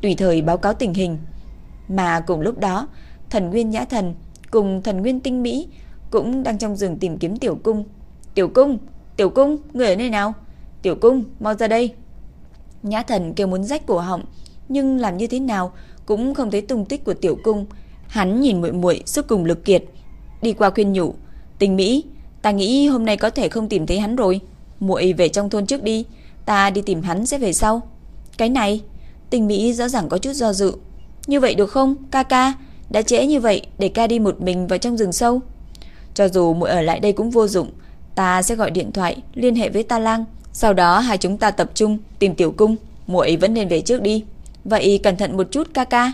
tùy thời báo cáo tình hình. Mà cùng lúc đó, thần Nguyên Nhã Thần cùng thần Nguyên Tinh Mỹ cũng đang trong rừng tìm kiếm tiểu cung. Tiểu cung, tiểu cung, người ở nơi nào? Tiểu cung, mau ra đây. Nhã Thần kêu muốn rách cổ họng, nhưng làm như thế nào cũng không thấy tung tích của tiểu cung. Hắn nhìn muội muội sức cùng lực kiệt, đi qua khuyên nhủ, "Tình Mỹ, ta nghĩ hôm nay có thể không tìm thấy hắn rồi, muội về trong thôn trước đi, ta đi tìm hắn sẽ về sau." Cái này, Tình Mỹ rõ ràng có chút do dự. "Như vậy được không, ca ca? Đã trễ như vậy để ca đi một mình vào trong rừng sâu." Cho dù muội ở lại đây cũng vô dụng, ta sẽ gọi điện thoại liên hệ với Ta Lang, sau đó hai chúng ta tập trung tìm tiểu cung, muội vẫn nên về trước đi. Vậy cẩn thận một chút ca ca.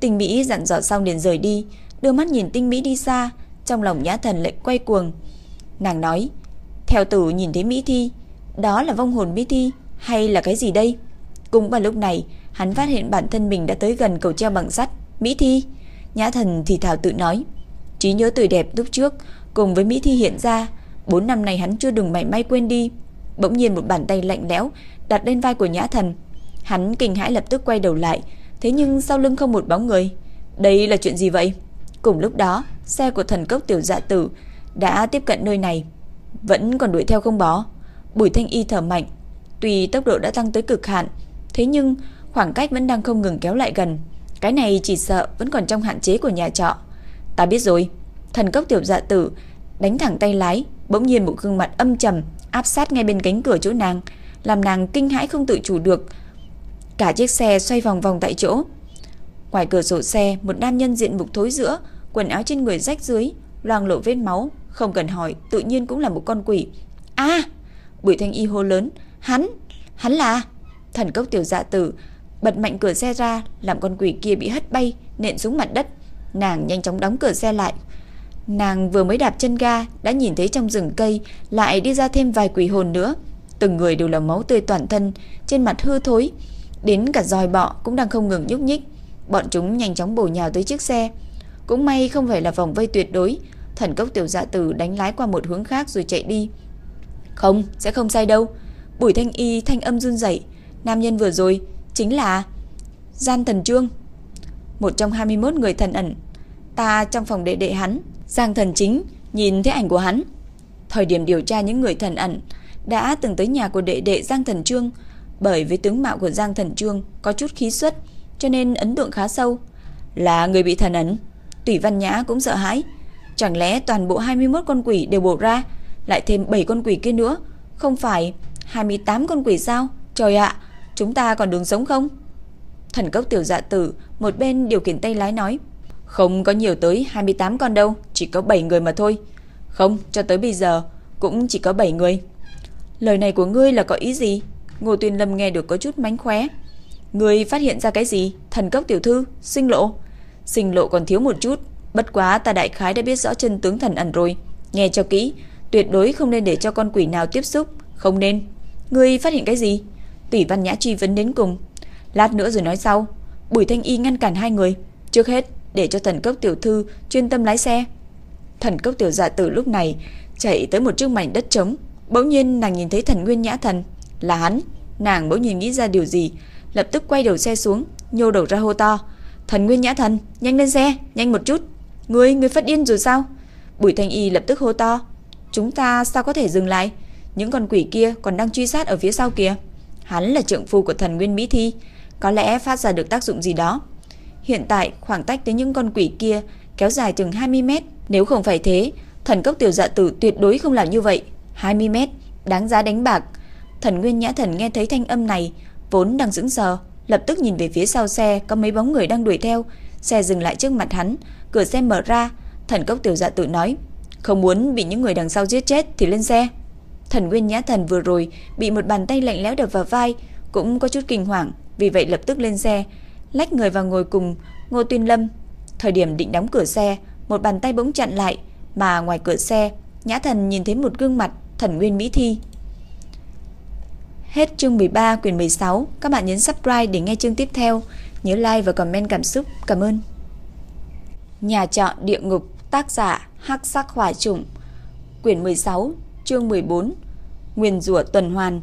Tình Mỹ dặn dò xong liền rời đi, đưa mắt nhìn Tinh Mỹ đi xa, trong lòng Nhã Thần lại quay cuồng. Nàng nói, theo tử nhìn thấy Mỹ Thi, đó là vong hồn Mỹ Thi hay là cái gì đây? Cùng vào lúc này, hắn phát hiện bản thân mình đã tới gần cầu treo bằng sắt. Mỹ Thi, Nhã Thần thì thảo tự nói, trí nhớ tuổi đẹp lúc trước cùng với Mỹ Thi hiện ra, 4 năm này hắn chưa đừng mảy may quên đi. Bỗng nhiên một bàn tay lạnh lẽo đặt lên vai của Nhã Thần. Hắn kinh hãi lập tức quay đầu lại, thế nhưng sau lưng không một bóng người. Đây là chuyện gì vậy? Cùng lúc đó, xe của thần cốc tiểu dạ tử đã tiếp cận nơi này, vẫn còn đuổi theo không bó. Bùi Thanh Y thở mạnh, tuy tốc độ đã tăng tới cực hạn, thế nhưng khoảng cách vẫn đang không ngừng kéo lại gần. Cái này chỉ sợ vẫn còn trong hạn chế của nhà trọ. Ta biết rồi. Thần cốc tiểu dạ tử đánh thẳng tay lái, bỗng nhiên một gương mặt âm trầm áp sát ngay bên cánh cửa chỗ nàng, làm nàng kinh hãi không tự chủ được. Cả chiếc xe xoay vòng vòng tại chỗ. Ngoài cửa sổ xe, một nam nhân diện mục thối giữa, quần áo trên người rách dưới, loang lộ vết máu, không cần hỏi, tự nhiên cũng là một con quỷ. A! Bùi Thanh Y hô lớn, "Hắn, hắn là?" Thần cốc tiểu dạ tử bật mạnh cửa xe ra, làm con quỷ kia bị hất bay, nện xuống mặt đất. Nàng nhanh chóng đóng cửa xe lại. Nàng vừa mới đạp chân ga đã nhìn thấy trong rừng cây lại đi ra thêm vài quỷ hồn nữa. Từng người đều là máu tươi toàn thân, trên mặt hư thối, đến cả roi bọ cũng đang không ngừng nhúc nhích. Bọn chúng nhanh chóng bổ nhào tới chiếc xe. Cũng may không phải là vòng vây tuyệt đối, thần cốc tiểu dạ tử đánh lái qua một hướng khác rồi chạy đi. Không, sẽ không sai đâu. Bùi Thanh Y thanh âm run rẩy, nam nhân vừa rồi chính là Gian Thần Trương, một trong 21 người thần ẩn. Ta trong phòng đệ đệ hắn, Giang Thần Chính nhìn thấy ảnh của hắn. Thời điểm điều tra những người thần ẩn đã từng tới nhà của đệ đệ Giang Thần Trương, bởi với tướng mạo của Giang Thần Trương có chút khí xuất, cho nên ấn tượng khá sâu. Là người bị thần ẩn, Tùy Văn Nhã cũng sợ hãi. Chẳng lẽ toàn bộ 21 con quỷ đều bổ ra, lại thêm 7 con quỷ kia nữa, không phải 28 con quỷ sao? Trời ạ, chúng ta còn đường sống không? Thần cốc tiểu dạ tử một bên điều khiển tay lái nói, không có nhiều tới 28 con đâu, chỉ có 7 người mà thôi. Không, cho tới bây giờ cũng chỉ có 7 người. Lời này của ngươi là có ý gì? Ngô Tuyên Lâm nghe được có chút mánh khóe. Ngươi phát hiện ra cái gì? Thần cốc tiểu thư, sinh lộ. Sinh lộ còn thiếu một chút, bất quá ta đại khái đã biết rõ chân tướng thần ẩn rồi. Nghe cho kỹ, tuyệt đối không nên để cho con quỷ nào tiếp xúc, không nên. Ngươi phát hiện cái gì? Tỷ Văn Nhã truy vấn đến cùng. Lát nữa rồi nói sau. Bùi Thanh Y ngăn cản hai người. Trước hết, để cho thần cốc tiểu thư chuyên tâm lái xe. Thần cốc tiểu dạ tử lúc này chạy tới một chiếc mảnh đất trống. Bỗng nhiên nàng nhìn thấy thần Nguyên Nhã Thần. Là hắn. Nàng bỗng nhiên nghĩ ra điều gì. Lập tức quay đầu xe xuống, nhô đầu ra hô to. Thần Nguyên Nhã Thần, nhanh lên xe, nhanh một chút. Ngươi, ngươi phát điên rồi sao? Bùi Thanh Y lập tức hô to. Chúng ta sao có thể dừng lại? Những con quỷ kia còn đang truy sát ở phía sau kìa. Hắn là trượng phu của thần Nguyên Mỹ Thi, có lẽ phát ra được tác dụng gì đó. Hiện tại khoảng cách tới những con quỷ kia kéo dài chừng 20 mét, nếu không phải thế, thần cốc tiểu dạ tử tuyệt đối không làm như vậy. 20 mét, đáng giá đánh bạc. Thần Nguyên Nhã Thần nghe thấy thanh âm này, vốn đang dững sờ, lập tức nhìn về phía sau xe có mấy bóng người đang đuổi theo, xe dừng lại trước mặt hắn, cửa xe mở ra, thần cốc tiểu dạ tự nói: "Không muốn bị những người đằng sau giết chết thì lên xe." Thần Nguyên Nhã Thần vừa rồi bị một bàn tay lạnh lẽo đập vào vai, cũng có chút kinh hoàng, vì vậy lập tức lên xe, lách người vào ngồi cùng Ngô Tuyên Lâm. Thời điểm định đóng cửa xe, một bàn tay bỗng chặn lại, mà ngoài cửa xe, Nhã Thần nhìn thấy một gương mặt Thần Nguyên Mỹ Thi. Hết chương 13 quyển 16, các bạn nhấn subscribe để nghe chương tiếp theo, nhớ like và comment cảm xúc. Cảm ơn. Nhà trọ địa ngục, tác giả Hắc Sắc Hỏa Trùng, quyển 16, chương 14, Nguyên rủa tuần hoàn.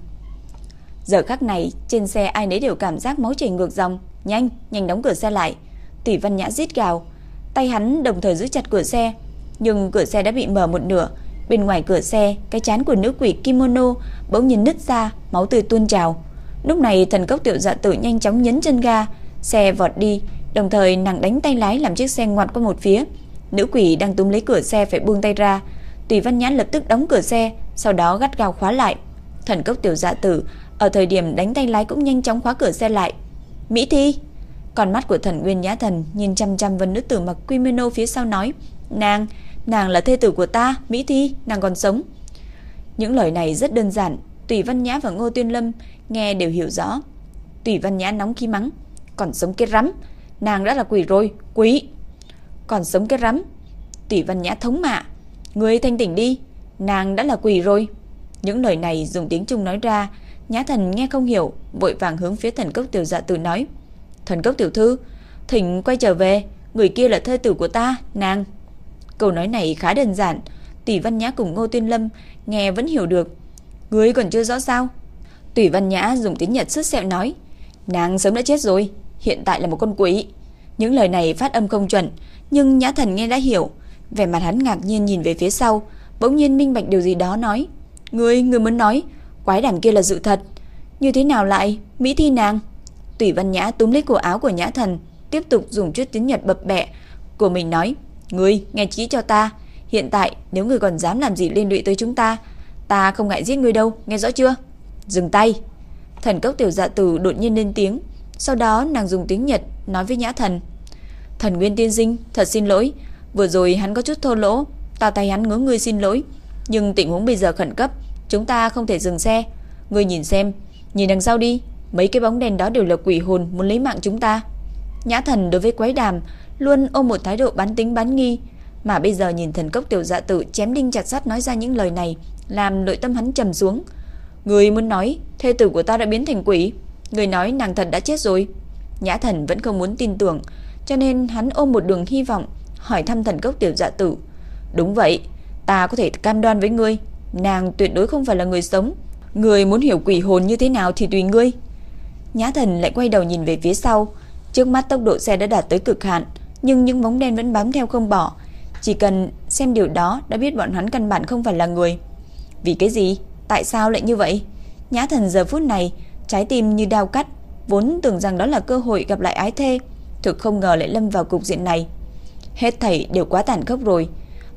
Giờ khắc này, trên xe ai nấy đều cảm giác máu chảy ngược dòng, nhanh, nhanh đóng cửa xe lại. Tỷ Văn Nhã rít gào, tay hắn đồng thời giữ chặt cửa xe, nhưng cửa xe đã bị mở một nửa. Bên ngoài cửa xe, cái chán của nữ quỷ kimono bỗng nhiên nứt ra, máu tươi tuôn trào. Lúc này thần cốc tiểu dạ tử nhanh chóng nhấn chân ga, xe vọt đi, đồng thời nàng đánh tay lái làm chiếc xe ngoặt qua một phía. Nữ quỷ đang túm lấy cửa xe phải buông tay ra. Tùy Văn Nhã lập tức đóng cửa xe, sau đó gắt gao khóa lại. Thần cốc tiểu dạ tử ở thời điểm đánh tay lái cũng nhanh chóng khóa cửa xe lại. Mỹ Thi, con mắt của thần Nguyên Nhã Thần nhìn chăm chăm vào nữ tử mặc kimono phía sau nói, "Nàng, nàng là thê tử của ta, Mỹ Thi, nàng còn sống." Những lời này rất đơn giản, Tùy Văn Nhã và Ngô Tuyên Lâm nghe đều hiểu rõ. Tùy Văn Nhã nóng khí mắng, "Còn sống cái rắm, nàng đã là quỷ rồi, quỷ." Còn sống cái rắm. Tùy Văn Nhã thống mạ, người thanh tỉnh đi, nàng đã là quỷ rồi." Những lời này dùng tiếng Trung nói ra, Nhã Thần nghe không hiểu, vội vàng hướng phía Thần Cốc Tiểu Dạ Tử nói: "Thần Cốc tiểu thư, thỉnh quay trở về, người kia là thê tử của ta, nàng." Câu nói này khá đơn giản, Tỷ Văn Nhã cùng Ngô Tuyên Lâm nghe vẫn hiểu được. "Ngươi còn chưa rõ sao?" Tỷ Văn Nhã dùng tiếng Nhật sứt sẹo nói: "Nàng sớm đã chết rồi, hiện tại là một con quỷ." Những lời này phát âm không chuẩn, nhưng Nhã Thần nghe đã hiểu, vẻ mặt hắn ngạc nhiên nhìn về phía sau, bỗng nhiên minh bạch điều gì đó nói: "Ngươi, ngươi muốn nói, quái đản kia là sự thật. Như thế nào lại? Mỹ thi nàng. Tùy Văn Nhã túm lấy cổ áo của Nhã Thần, tiếp tục dùng chút tiếng Nhật bập bẹ của mình nói: "Ngươi nghe chỉ cho ta, hiện tại nếu ngươi còn dám làm gì liên lụy tới chúng ta, ta không ngại giết ngươi đâu, nghe rõ chưa?" Dừng tay. Thần cốc tiểu dạ tử đột nhiên lên tiếng, sau đó nàng dùng tiếng Nhật nói với Nhã Thần: "Thần Nguyên tiên sinh, thật xin lỗi, vừa rồi hắn có chút thô lỗ, ta tay hắn ngứa ngươi xin lỗi, nhưng tình huống bây giờ khẩn cấp, Chúng ta không thể dừng xe. Ngươi nhìn xem. Nhìn đằng sau đi. Mấy cái bóng đèn đó đều là quỷ hồn muốn lấy mạng chúng ta. Nhã thần đối với quái đàm Luôn ôm một thái độ bán tính bán nghi. Mà bây giờ nhìn thần cốc tiểu dạ tử Chém đinh chặt sắt nói ra những lời này, Làm nội tâm hắn trầm xuống. Người muốn nói, Thê tử của ta đã biến thành quỷ. Người nói nàng thật đã chết rồi. Nhã thần vẫn không muốn tin tưởng, Cho nên hắn ôm một đường hy vọng, Hỏi thăm thần cốc tiểu dạ tử. Đúng vậy, Ta có thể cam đoan với ngươi, Nàng tuyệt đối không phải là người sống. Người muốn hiểu quỷ hồn như thế nào thì tùy ngươi. Nhã thần lại quay đầu nhìn về phía sau. Trước mắt tốc độ xe đã đạt tới cực hạn. Nhưng những bóng đen vẫn bám theo không bỏ Chỉ cần xem điều đó Đã biết bọn hắn căn bản không phải là người Vì cái gì? Tại sao lại như vậy? Nhã thần giờ phút này Trái tim như đau cắt Vốn tưởng rằng đó là cơ hội gặp lại ái thê Thực không ngờ lại lâm vào cục diện này Hết thảy đều quá tàn khốc rồi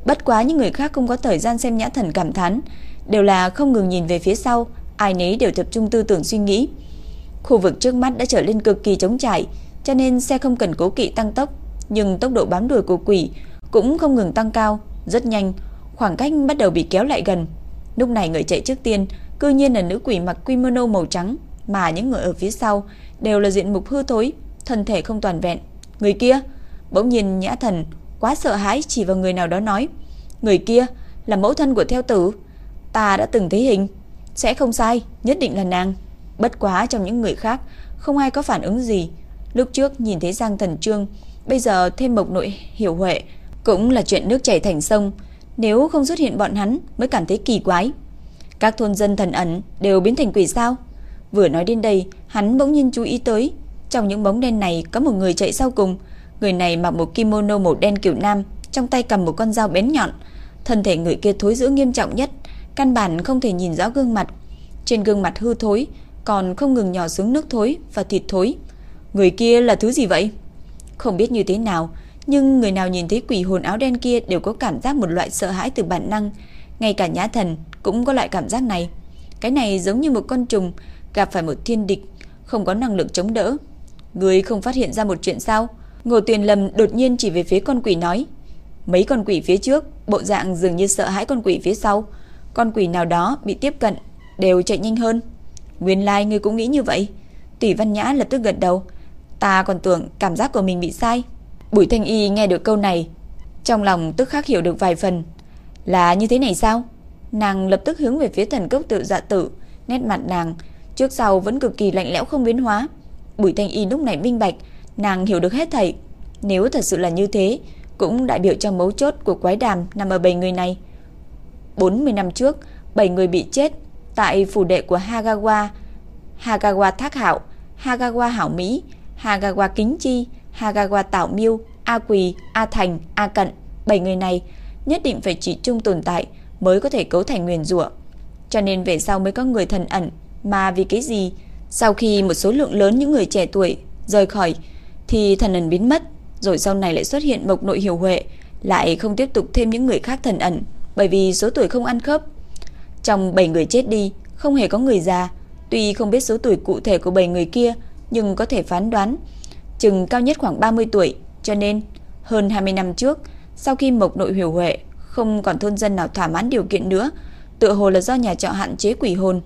Bất quá những người khác không có thời gian xem nhã thần cảm thán, đều là không ngừng nhìn về phía sau, ai nấy đều tập trung tư tưởng suy nghĩ. Khu vực trước mắt đã trở lên cực kỳ trống trải, cho nên xe không cần cố kỵ tăng tốc, nhưng tốc độ bám đuổi của quỷ cũng không ngừng tăng cao, rất nhanh, khoảng cách bắt đầu bị kéo lại gần. Lúc này người chạy trước tiên, cư nhiên là nữ quỷ mặc kimono màu trắng, mà những người ở phía sau đều là diện mục hư thối, thân thể không toàn vẹn. Người kia, bỗng nhiên Nhã Thần quá sợ hãi chỉ vào người nào đó nói, người kia là mẫu thân của theo tử, ta đã từng thấy hình, sẽ không sai, nhất định là nàng. Bất quá trong những người khác, không ai có phản ứng gì. Lúc trước nhìn thấy Giang Thần Trương, bây giờ thêm Mộc Nội Hiểu Huệ, cũng là chuyện nước chảy thành sông, nếu không xuất hiện bọn hắn mới cảm thấy kỳ quái. Các thôn dân thần ẩn đều biến thành quỷ sao? Vừa nói đến đây, hắn bỗng nhiên chú ý tới, trong những bóng đen này có một người chạy sau cùng, người này mặc một kimono màu đen kiểu nam, trong tay cầm một con dao bén nhọn, thân thể người kia thối rữa nghiêm trọng nhất, căn bản không thể nhìn rõ gương mặt. Trên gương mặt hư thối, còn không ngừng nhỏ xuống nước thối và thịt thối. Người kia là thứ gì vậy? Không biết như thế nào, nhưng người nào nhìn thấy quỷ hồn áo đen kia đều có cảm giác một loại sợ hãi từ bản năng, ngay cả nhã thần cũng có loại cảm giác này. Cái này giống như một con trùng gặp phải một thiên địch, không có năng lực chống đỡ. Người không phát hiện ra một chuyện sao? Ngô Tuyền Lâm đột nhiên chỉ về phía con quỷ nói. Mấy con quỷ phía trước, bộ dạng dường như sợ hãi con quỷ phía sau. Con quỷ nào đó bị tiếp cận, đều chạy nhanh hơn. Nguyên lai like, ngươi cũng nghĩ như vậy. Tỷ Văn Nhã lập tức gật đầu. Ta còn tưởng cảm giác của mình bị sai. Bùi Thanh Y nghe được câu này, trong lòng tức khắc hiểu được vài phần. Là như thế này sao? Nàng lập tức hướng về phía thần cốc tự dạ tử, nét mặt nàng trước sau vẫn cực kỳ lạnh lẽo không biến hóa. Bùi Thanh Y lúc này minh bạch, nàng hiểu được hết thảy. Nếu thật sự là như thế, cũng đại biểu cho mấu chốt của quái đàm nằm ở bảy người này. 40 năm trước, bảy người bị chết tại phủ đệ của Hagawa, Hagawa Thác Hạo, Hagawa Hảo Mỹ, Hagawa Kính Chi, Hagawa Tảo Miêu, A Quỳ, A Thành, A Cận, bảy người này nhất định phải chỉ chung tồn tại mới có thể cấu thành nguyền rủa. Cho nên về sau mới có người thần ẩn, mà vì cái gì? Sau khi một số lượng lớn những người trẻ tuổi rời khỏi thì thần ẩn biến mất, rồi sau này lại xuất hiện Mộc Nội Hiểu Huệ, lại không tiếp tục thêm những người khác thần ẩn, bởi vì số tuổi không ăn khớp. Trong 7 người chết đi, không hề có người già, tuy không biết số tuổi cụ thể của 7 người kia, nhưng có thể phán đoán chừng cao nhất khoảng 30 tuổi, cho nên hơn 20 năm trước, sau khi Mộc Nội Hiểu Huệ không còn thôn dân nào thỏa mãn điều kiện nữa, tựa hồ là do nhà trọ hạn chế quỷ hồn.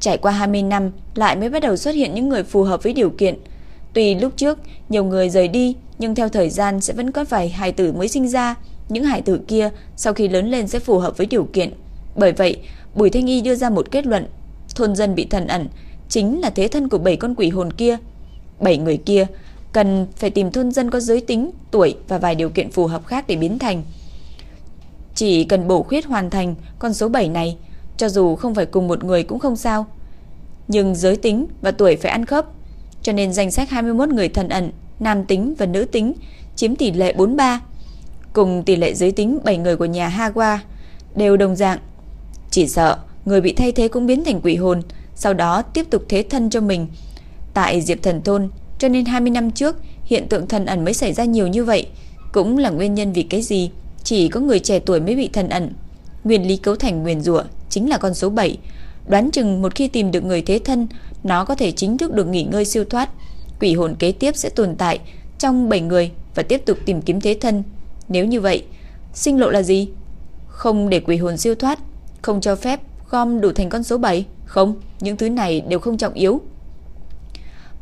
Trải qua 20 năm, lại mới bắt đầu xuất hiện những người phù hợp với điều kiện. Tuy lúc trước nhiều người rời đi, nhưng theo thời gian sẽ vẫn có vài hài tử mới sinh ra, những hài tử kia sau khi lớn lên sẽ phù hợp với điều kiện. Bởi vậy, Bùi Thanh Y đưa ra một kết luận, thôn dân bị thần ẩn chính là thế thân của bảy con quỷ hồn kia. Bảy người kia cần phải tìm thôn dân có giới tính, tuổi và vài điều kiện phù hợp khác để biến thành. Chỉ cần bổ khuyết hoàn thành con số 7 này, cho dù không phải cùng một người cũng không sao. Nhưng giới tính và tuổi phải ăn khớp, cho nên danh sách 21 người thần ẩn, nam tính và nữ tính chiếm tỷ lệ 43, cùng tỷ lệ giới tính 7 người của nhà Hawa đều đồng dạng. Chỉ sợ người bị thay thế cũng biến thành quỷ hồn, sau đó tiếp tục thế thân cho mình. Tại Diệp Thần Thôn, cho nên 20 năm trước hiện tượng thần ẩn mới xảy ra nhiều như vậy, cũng là nguyên nhân vì cái gì chỉ có người trẻ tuổi mới bị thần ẩn. Nguyên lý cấu thành nguyên rủa chính là con số 7. Đoán chừng một khi tìm được người thế thân, nó có thể chính thức được nghỉ ngơi siêu thoát. Quỷ hồn kế tiếp sẽ tồn tại trong 7 người và tiếp tục tìm kiếm thế thân. Nếu như vậy, sinh lộ là gì? Không để quỷ hồn siêu thoát, không cho phép gom đủ thành con số 7. Không, những thứ này đều không trọng yếu.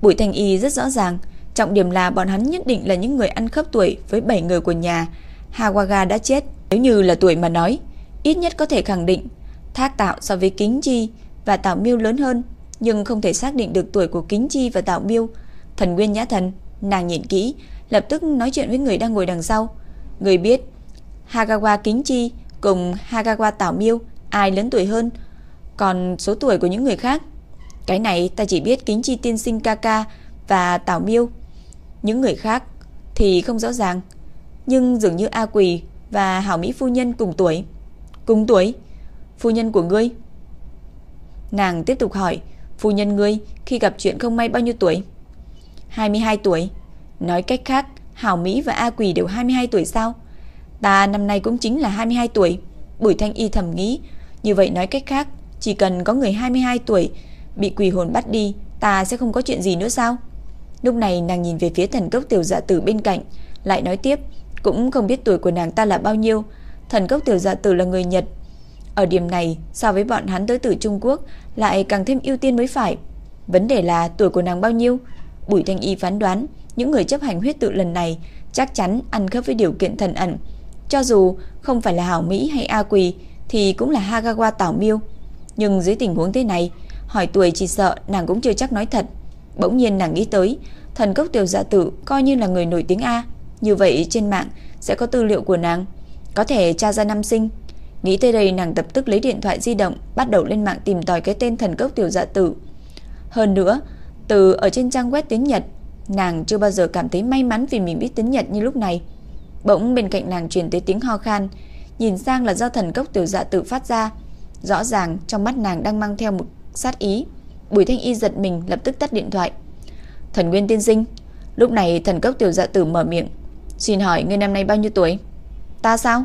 Bùi Thành Y rất rõ ràng, trọng điểm là bọn hắn nhất định là những người ăn khớp tuổi với 7 người của nhà. Hawaga đã chết, nếu như là tuổi mà nói, ít nhất có thể khẳng định Thác Tạo so với Kính Chi và Tạo Miêu lớn hơn, nhưng không thể xác định được tuổi của Kính Chi và Tạo Miêu. Thần Nguyên Nhã Thần, nàng nhìn kỹ, lập tức nói chuyện với người đang ngồi đằng sau. Người biết Hagawa Kính Chi cùng Hagawa Tạo Miêu ai lớn tuổi hơn, còn số tuổi của những người khác cái này ta chỉ biết Kính Chi tiên sinh ca ca và Tào Miêu. Những người khác thì không rõ ràng, nhưng dường như A Quỳ và Hảo Mỹ phu nhân cùng tuổi. Cùng tuổi? Phu nhân của ngươi? Nàng tiếp tục hỏi, phu nhân ngươi khi gặp chuyện không may bao nhiêu tuổi? 22 tuổi. Nói cách khác, Hảo Mỹ và A Quỳ đều 22 tuổi sao? Ta năm nay cũng chính là 22 tuổi. Bùi Thanh Y thầm nghĩ, như vậy nói cách khác, chỉ cần có người 22 tuổi bị quỷ hồn bắt đi, ta sẽ không có chuyện gì nữa sao? Lúc này nàng nhìn về phía thần cốc tiểu dạ tử bên cạnh, lại nói tiếp, cũng không biết tuổi của nàng ta là bao nhiêu. Thần cốc tiểu dạ tử là người Nhật. Ở điểm này, so với bọn hắn tới từ Trung Quốc, lại càng thêm ưu tiên mới phải. Vấn đề là tuổi của nàng bao nhiêu? Bùi Thanh Y phán đoán, những người chấp hành huyết tự lần này chắc chắn ăn khớp với điều kiện thần ẩn. Cho dù không phải là Hảo Mỹ hay A Quỳ thì cũng là Hagawa Tảo Miêu. Nhưng dưới tình huống thế này, hỏi tuổi chỉ sợ nàng cũng chưa chắc nói thật. Bỗng nhiên nàng nghĩ tới, thần cốc tiểu dạ tử coi như là người nổi tiếng A, như vậy trên mạng sẽ có tư liệu của nàng, có thể tra ra năm sinh. Nghĩ tới đây nàng lập tức lấy điện thoại di động, bắt đầu lên mạng tìm tòi cái tên thần cốc tiểu dạ tử. Hơn nữa, từ ở trên trang web tiếng Nhật, nàng chưa bao giờ cảm thấy may mắn vì mình biết tiếng Nhật như lúc này. Bỗng bên cạnh nàng truyền tới tiếng ho khan, nhìn sang là do thần cốc tiểu dạ tử phát ra. Rõ ràng trong mắt nàng đang mang theo một sát ý. Bùi Thanh Y giật mình lập tức tắt điện thoại. Thần Nguyên tiên sinh, lúc này thần cốc tiểu dạ tử mở miệng, "Xin hỏi ngươi năm nay bao nhiêu tuổi?" "Ta sao?"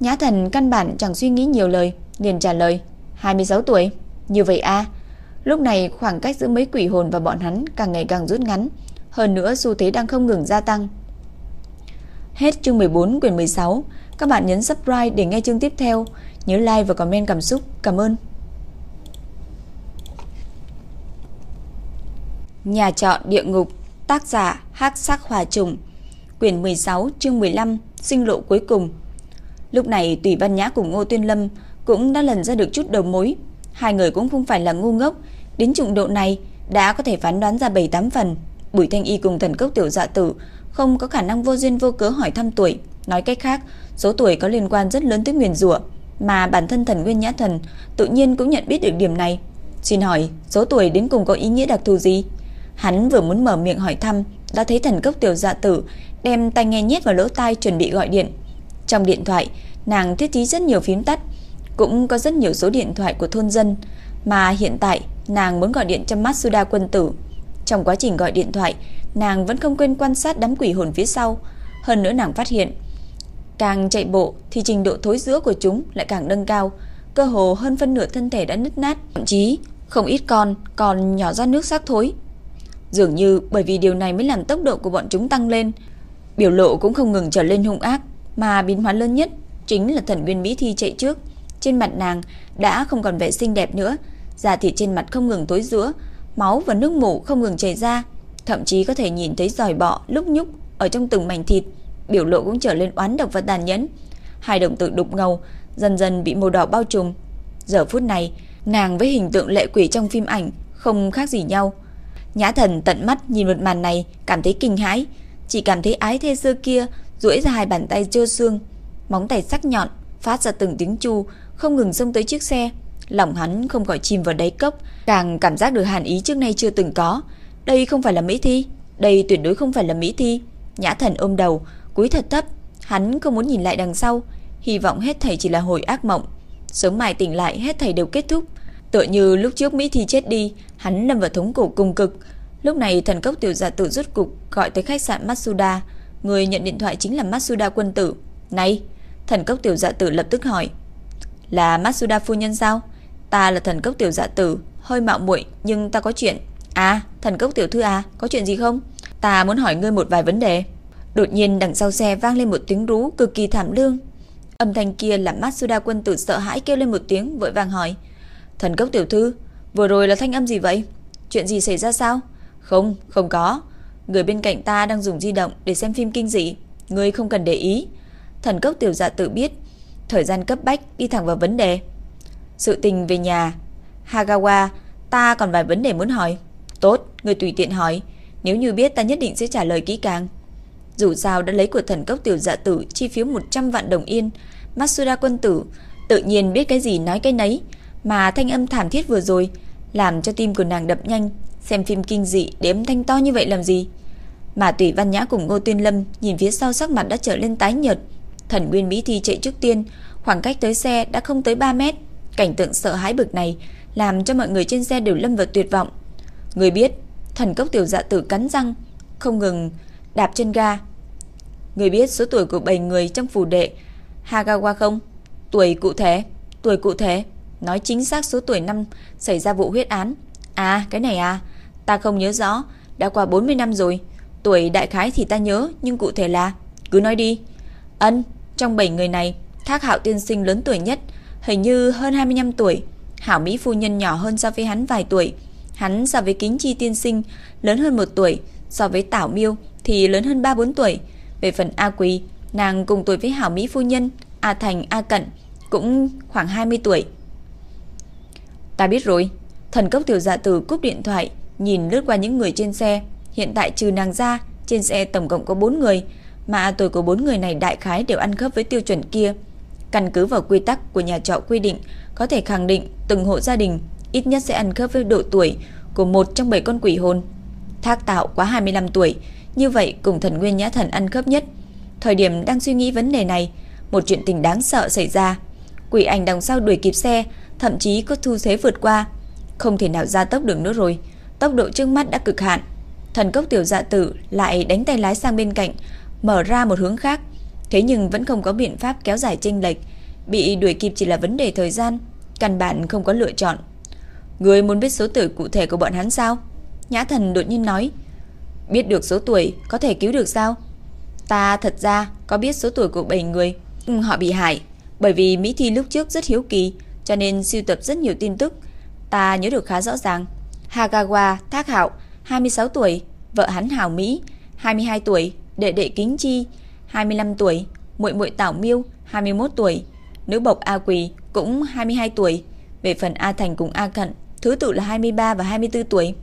Nhã Thần căn bản chẳng suy nghĩ nhiều lời, liền trả lời, "26 tuổi." "Như vậy a?" Lúc này khoảng cách giữa mấy quỷ hồn và bọn hắn càng ngày càng rút ngắn, hơn nữa xu thế đang không ngừng gia tăng. Hết chương 14 quyển 16, các bạn nhấn subscribe để nghe chương tiếp theo, nhớ like và comment cảm xúc. Cảm ơn. Nhà trọ địa ngục, tác giả Hắc Sắc hòa Trùng, quyển 16, chương 15, sinh lộ cuối cùng. Lúc này Tùy Văn Nhã cùng Ngô Tuyên Lâm cũng đã lần ra được chút đầu mối, hai người cũng không phải là ngu ngốc, đến trình độ này đã có thể phán đoán ra 7-8 phần. Bùi Thanh Y cùng thần cốc tiểu dạ tử không có khả năng vô duyên vô cớ hỏi thăm tuổi, nói cách khác, số tuổi có liên quan rất lớn tới nguyền rủa, mà bản thân thần Nguyên Nhã Thần tự nhiên cũng nhận biết được điểm này. Xin hỏi, số tuổi đến cùng có ý nghĩa đặc thù gì? Hắn vừa muốn mở miệng hỏi thăm, đã thấy thần cốc tiểu dạ tử đem tai nghe nhét vào lỗ tai chuẩn bị gọi điện. Trong điện thoại, nàng thiết trí rất nhiều phím tắt, cũng có rất nhiều số điện thoại của thôn dân, mà hiện tại nàng muốn gọi điện cho Matsuda quân tử. Trong quá trình gọi điện thoại, nàng vẫn không quên quan sát đám quỷ hồn phía sau, hơn nữa nàng phát hiện, càng chạy bộ thì trình độ thối rữa của chúng lại càng nâng cao, cơ hồ hơn phân nửa thân thể đã nứt nát, thậm chí không ít con còn nhỏ ra nước xác thối. Dường như bởi vì điều này mới làm tốc độ của bọn chúng tăng lên, biểu lộ cũng không ngừng trở lên hung ác, mà biến hóa lớn nhất chính là thần nguyên mỹ thi chạy trước. Trên mặt nàng đã không còn vẻ xinh đẹp nữa, da thịt trên mặt không ngừng tối rữa, máu và nước mủ không ngừng chảy ra, thậm chí có thể nhìn thấy giòi bọ lúc nhúc ở trong từng mảnh thịt, biểu lộ cũng trở lên oán độc và tàn nhẫn. Hai đồng tử đục ngầu dần dần bị màu đỏ bao trùm. Giờ phút này, nàng với hình tượng lệ quỷ trong phim ảnh không khác gì nhau. Nhã Thần tận mắt nhìn một màn này, cảm thấy kinh hãi, chỉ cảm thấy ái thê xưa kia duỗi ra hai bàn tay trơ xương, móng tay sắc nhọn phát ra từng tiếng chu, không ngừng xông tới chiếc xe. Lòng hắn không khỏi chìm vào đáy cốc, càng cảm giác được hàn ý trước nay chưa từng có. Đây không phải là mỹ thi, đây tuyệt đối không phải là mỹ thi. Nhã Thần ôm đầu, cúi thật thấp, hắn không muốn nhìn lại đằng sau, hy vọng hết thảy chỉ là hồi ác mộng. Sớm mai tỉnh lại hết thảy đều kết thúc. Tựa như lúc trước Mỹ Thi chết đi, hắn lâm vào thống cổ cùng cực. Lúc này thần cốc tiểu giả tử rút cục gọi tới khách sạn Matsuda, người nhận điện thoại chính là Matsuda quân tử. "Này?" Thần cốc tiểu dạ tử lập tức hỏi. "Là Matsuda phu nhân sao?" "Ta là thần cốc tiểu dạ tử, hơi mạo muội nhưng ta có chuyện." "À, thần cốc tiểu thư à, có chuyện gì không?" "Ta muốn hỏi ngươi một vài vấn đề." Đột nhiên đằng sau xe vang lên một tiếng rú cực kỳ thảm lương. Âm thanh kia làm Matsuda quân tử sợ hãi kêu lên một tiếng vội vàng hỏi: "Thần cốc tiểu thư, vừa rồi là thanh âm gì vậy? Chuyện gì xảy ra sao?" "Không, không có. Người bên cạnh ta đang dùng di động để xem phim kinh dị, ngươi không cần để ý." Thần cốc tiểu dạ tự biết, thời gian cấp bách đi thẳng vào vấn đề. Sự tình về nhà Hagawa, ta còn vài vấn đề muốn hỏi. Tốt, người tùy tiện hỏi, nếu như biết ta nhất định sẽ trả lời kỹ càng. Dù sao đã lấy của thần cốc tiểu dạ tử chi phiếu 100 vạn đồng yên, Matsuda quân tử tự nhiên biết cái gì nói cái nấy, mà thanh âm thảm thiết vừa rồi làm cho tim của nàng đập nhanh, xem phim kinh dị đếm thanh to như vậy làm gì? Mà Tùy Văn Nhã cùng Ngô Tuyên Lâm nhìn phía sau sắc mặt đã trở lên tái nhợt, Thần Nguyên Mỹ Thi chạy trước tiên, khoảng cách tới xe đã không tới 3 mét. Cảnh tượng sợ hãi bực này làm cho mọi người trên xe đều lâm vào tuyệt vọng. Người biết, thần cốc tiểu dạ tử cắn răng, không ngừng đạp chân ga. Người biết số tuổi của 7 người trong phủ đệ Hagawa không? Tuổi cụ thể, tuổi cụ thể, nói chính xác số tuổi năm xảy ra vụ huyết án. À cái này à Ta không nhớ rõ Đã qua 40 năm rồi Tuổi đại khái thì ta nhớ Nhưng cụ thể là Cứ nói đi Ân Trong 7 người này Thác hạo tiên sinh lớn tuổi nhất Hình như hơn 25 tuổi Hảo Mỹ phu nhân nhỏ hơn so với hắn vài tuổi Hắn so với kính chi tiên sinh Lớn hơn một tuổi So với tảo miêu thì lớn hơn 3-4 tuổi. Về phần A Quý Nàng cùng tuổi với Hảo Mỹ phu nhân A Thành, A Cận Cũng khoảng 20 tuổi. Ta biết rồi Thần cốc tiểu dạ tử cúp điện thoại Nhìn lướt qua những người trên xe. Hiện tại trừ nàng ra Trên xe tổng cộng có 4 người Mà tuổi của 4 người này đại khái đều ăn khớp với tiêu chuẩn kia. Căn cứ vào quy tắc của nhà trọ quy định Có thể khẳng định từng hộ gia đình Ít nhất sẽ ăn khớp với độ tuổi Của một trong 7 con quỷ hồn. Thác tạo quá 25 tuổi như vậy, cùng thần nguyên nhã thần ăn khớp nhất. Thời điểm đang suy nghĩ vấn đề này, Một chuyện tình đáng sợ xảy ra. Quỷ ảnh đằng sau đuổi kịp xe, Thậm chí có thu thế vượt qua. Không thể nào ra tốc được nữa rồi. Tốc độ trước mắt đã cực hạn. Thần cốc tiểu dạ tử lại đánh tay lái sang bên cạnh, Mở ra một hướng khác. Thế nhưng vẫn không có biện pháp kéo dài chênh lệch. Bị đuổi kịp chỉ là vấn đề thời gian. Căn bản không có lựa chọn. Người muốn biết số tử cụ thể của bọn hắn sao? Nhã thần đột nhiên nói. Biết được số tuổi, có thể cứu được sao? Ta thật ra có biết số tuổi của 7 người Họ bị hại. Bởi vì Mỹ Thi lúc trước rất hiếu kỳ, Cho nên siêu tập rất nhiều tin tức. Ta nhớ được khá rõ ràng. Hagawa Thác Hạo 26 tuổi, Vợ hắn Hảo Mỹ 22 tuổi, Đệ đệ Kính Chi 25 tuổi, muội muội Tảo Miêu 21 tuổi, Nữ bộc A Quỳ cũng 22 tuổi. Về phần A Thành cùng A Cận, Thứ tự là 23 và 24 tuổi.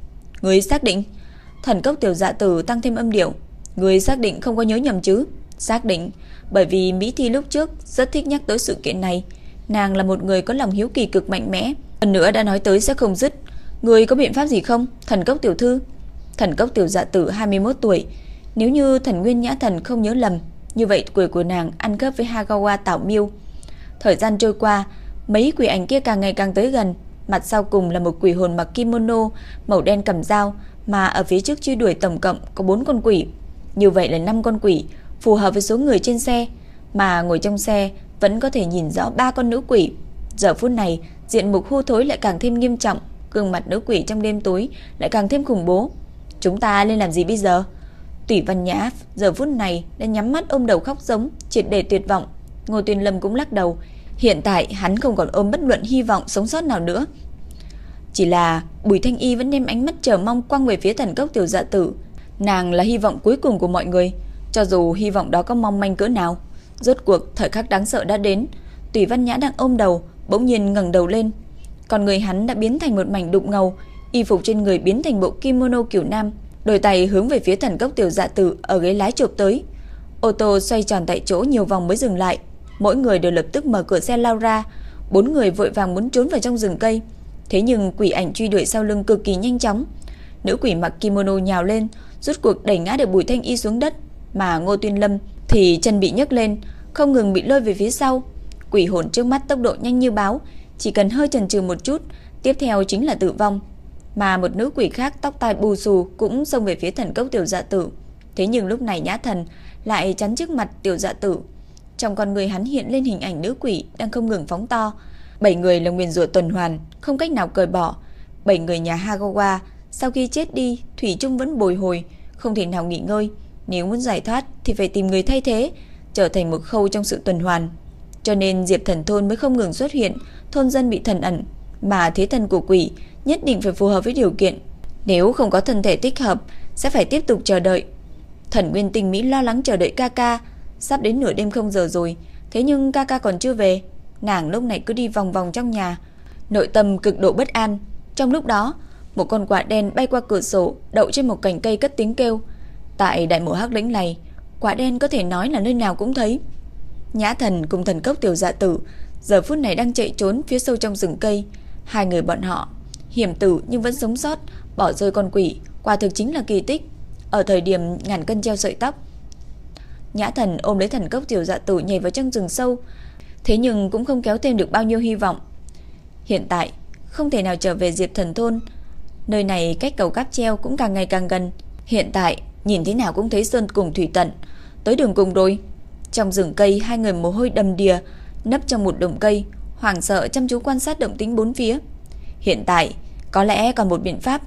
Người xác định Thần cốc tiểu dạ tử tăng thêm âm điệu. Người xác định không có nhớ nhầm chứ? Xác định. Bởi vì Mỹ Thi lúc trước rất thích nhắc tới sự kiện này. Nàng là một người có lòng hiếu kỳ cực mạnh mẽ. Lần nữa đã nói tới sẽ không dứt. Người có biện pháp gì không? Thần cốc tiểu thư. Thần cốc tiểu dạ tử 21 tuổi. Nếu như thần nguyên nhã thần không nhớ lầm, Như vậy tuổi của nàng ăn khớp với Hagawa Tảo Miêu. Thời gian trôi qua, Mấy quỷ ảnh kia càng ngày càng tới gần. Mặt sau cùng là một quỷ hồn mặc kimono, Màu đen cầm dao mà ở phía trước truy đuổi tổng cộng có 4 con quỷ. Như vậy là 5 con quỷ, Phù hợp với số người trên xe, Mà ngồi trong xe vẫn có thể nhìn rõ ba con nữ quỷ. Giờ phút này, Diện mục hư thối lại càng thêm nghiêm trọng, Gương mặt nữ quỷ trong đêm tối Lại càng thêm khủng bố. Chúng ta lên làm gì bây giờ? Tủy Văn Nhã, giờ phút này đã nhắm mắt ôm đầu khóc giống, Triệt để tuyệt vọng. Ngô Tuyên Lâm cũng lắc đầu. Hiện tại hắn không còn ôm bất luận hy vọng sống sót nào nữa. Chỉ là Bùi Thanh Y vẫn đem ánh mắt chờ mong quăng về phía thần cốc tiểu dạ tử. Nàng là hy vọng cuối cùng của mọi người, Cho dù hy vọng đó có mong manh cỡ nào. Rốt cuộc, thời khắc đáng sợ đã đến. Tùy Văn Nhã đang ôm đầu, Bỗng nhiên ngẩng đầu lên. Còn người hắn đã biến thành một mảnh đụng ngầu, Y phục trên người biến thành bộ kimono kiểu nam, Đôi tay hướng về phía thần cốc tiểu dạ tử Ở ghế lái chụp tới. Ô tô xoay tròn tại chỗ nhiều vòng mới dừng lại. Mỗi người đều lập tức mở cửa xe lao ra. Bốn người vội vàng muốn trốn vào trong rừng cây. Thế nhưng quỷ ảnh truy đuổi sau lưng cực kỳ nhanh chóng. Nữ quỷ mặc kimono nhào lên Rút cuộc đẩy ngã được Bùi Thanh Y xuống đất, Mà Ngô Tuyên Lâm thì chân bị nhấc lên, Không ngừng bị lôi về phía sau. Quỷ hồn trước mắt tốc độ nhanh như báo, Chỉ cần hơi chần chừ một chút, Tiếp theo chính là tử vong. Mà một nữ quỷ khác tóc tai bù xù Cũng xông về phía thần cốc tiểu dạ tử. Thế nhưng lúc này nhã thần lại chắn trước mặt tiểu dạ tử. Trong con người hắn hiện lên hình ảnh nữ quỷ đang không ngừng phóng to. Bảy người là nguyên rủa tuần hoàn, không cách nào cởi bỏ. Bảy người nhà Hagawa sau khi chết đi, thủy chung vẫn bồi hồi, không thể nào nghỉ ngơi. Nếu muốn giải thoát thì phải tìm người thay thế, trở thành một khâu trong sự tuần hoàn. Cho nên Diệp Thần thôn mới không ngừng xuất hiện, thôn dân bị thần ẩn, mà thế thần của quỷ nhất định phải phù hợp với điều kiện. Nếu không có thân thể thích hợp, sẽ phải tiếp tục chờ đợi. Thần Nguyên Tinh Mỹ lo lắng chờ đợi ca ca, Sắp đến nửa đêm không giờ rồi Thế nhưng ca ca còn chưa về Nàng lúc này cứ đi vòng vòng trong nhà. Nội tâm cực độ bất an. Trong lúc đó, Một con quạ đen bay qua cửa sổ, Đậu trên một cành cây cất tiếng kêu. Tại đại mộ hắc lĩnh này Quả đen có thể nói là nơi nào cũng thấy. Nhã thần cùng thần cốc tiểu dạ tử Giờ phút này đang chạy trốn phía sâu trong rừng cây. Hai người bọn họ, Hiểm tử nhưng vẫn sống sót, Bỏ rơi con quỷ. Quả thực chính là kỳ tích. Ở thời điểm ngàn cân treo sợi tóc, Nhã thần ôm lấy thần cốc tiểu dạ tử nhảy vào trong rừng sâu. Thế nhưng cũng không kéo thêm được bao nhiêu hy vọng. Hiện tại Không thể nào trở về Diệp thần thôn. Nơi này cách cầu cáp treo cũng càng ngày càng gần. Hiện tại Nhìn thế nào cũng thấy sơn cùng thủy tận. Tới đường cùng rồi Trong rừng cây hai người mồ hôi đầm đìa Nấp trong một đồng cây Hoảng sợ chăm chú quan sát động tính bốn phía. Hiện tại Có lẽ còn một biện pháp.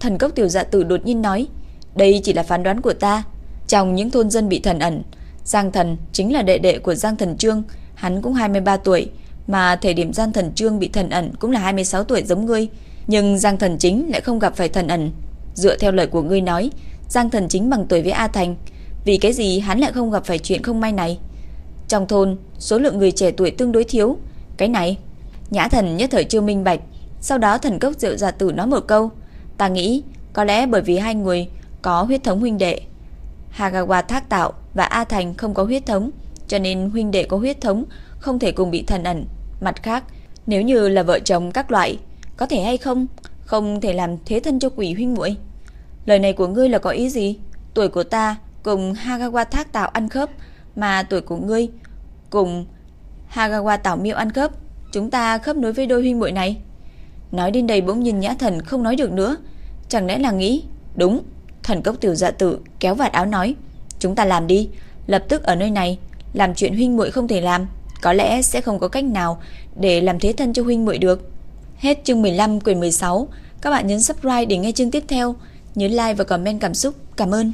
Thần cốc tiểu dạ tử đột nhiên nói, đây chỉ là phán đoán của ta. Trong những thôn dân bị thần ẩn, Giang Thần chính là đệ đệ của Giang Thần Trương, hắn cũng 23 tuổi, mà thời điểm Giang Thần Trương bị thần ẩn cũng là 26 tuổi giống ngươi, nhưng Giang Thần Chính lại không gặp phải thần ẩn. Dựa theo lời của ngươi nói, Giang Thần Chính bằng tuổi với A Thành, vì cái gì hắn lại không gặp phải chuyện không may này? Trong thôn, số lượng người trẻ tuổi tương đối thiếu, cái này, Nhã Thần nhất thời chưa minh bạch, sau đó thần cốc rượu giả tử nói một câu, ta nghĩ có lẽ bởi vì hai người có huyết thống huynh đệ. Hagawa Thác Tạo và A Thành không có huyết thống, cho nên huynh đệ có huyết thống không thể cùng bị thần ẩn. Mặt khác, nếu như là vợ chồng các loại, có thể hay không, không thể làm thế thân cho quỷ huynh muội. Lời này của ngươi là có ý gì? Tuổi của ta cùng Hagawa Thác Tạo ăn khớp, mà tuổi của ngươi cùng Hagawa tào Miêu ăn khớp, chúng ta khớp nối với đôi huynh muội này. Nói đến đây bỗng nhìn Nhã Thần không nói được nữa, chẳng lẽ là nghĩ, đúng, Thần cốc tiểu dạ tử kéo vạt áo nói, chúng ta làm đi, lập tức ở nơi này, làm chuyện huynh muội không thể làm, có lẽ sẽ không có cách nào để làm thế thân cho huynh muội được. Hết chương 15 quyển 16, các bạn nhấn subscribe để nghe chương tiếp theo, nhớ like và comment cảm xúc. Cảm ơn.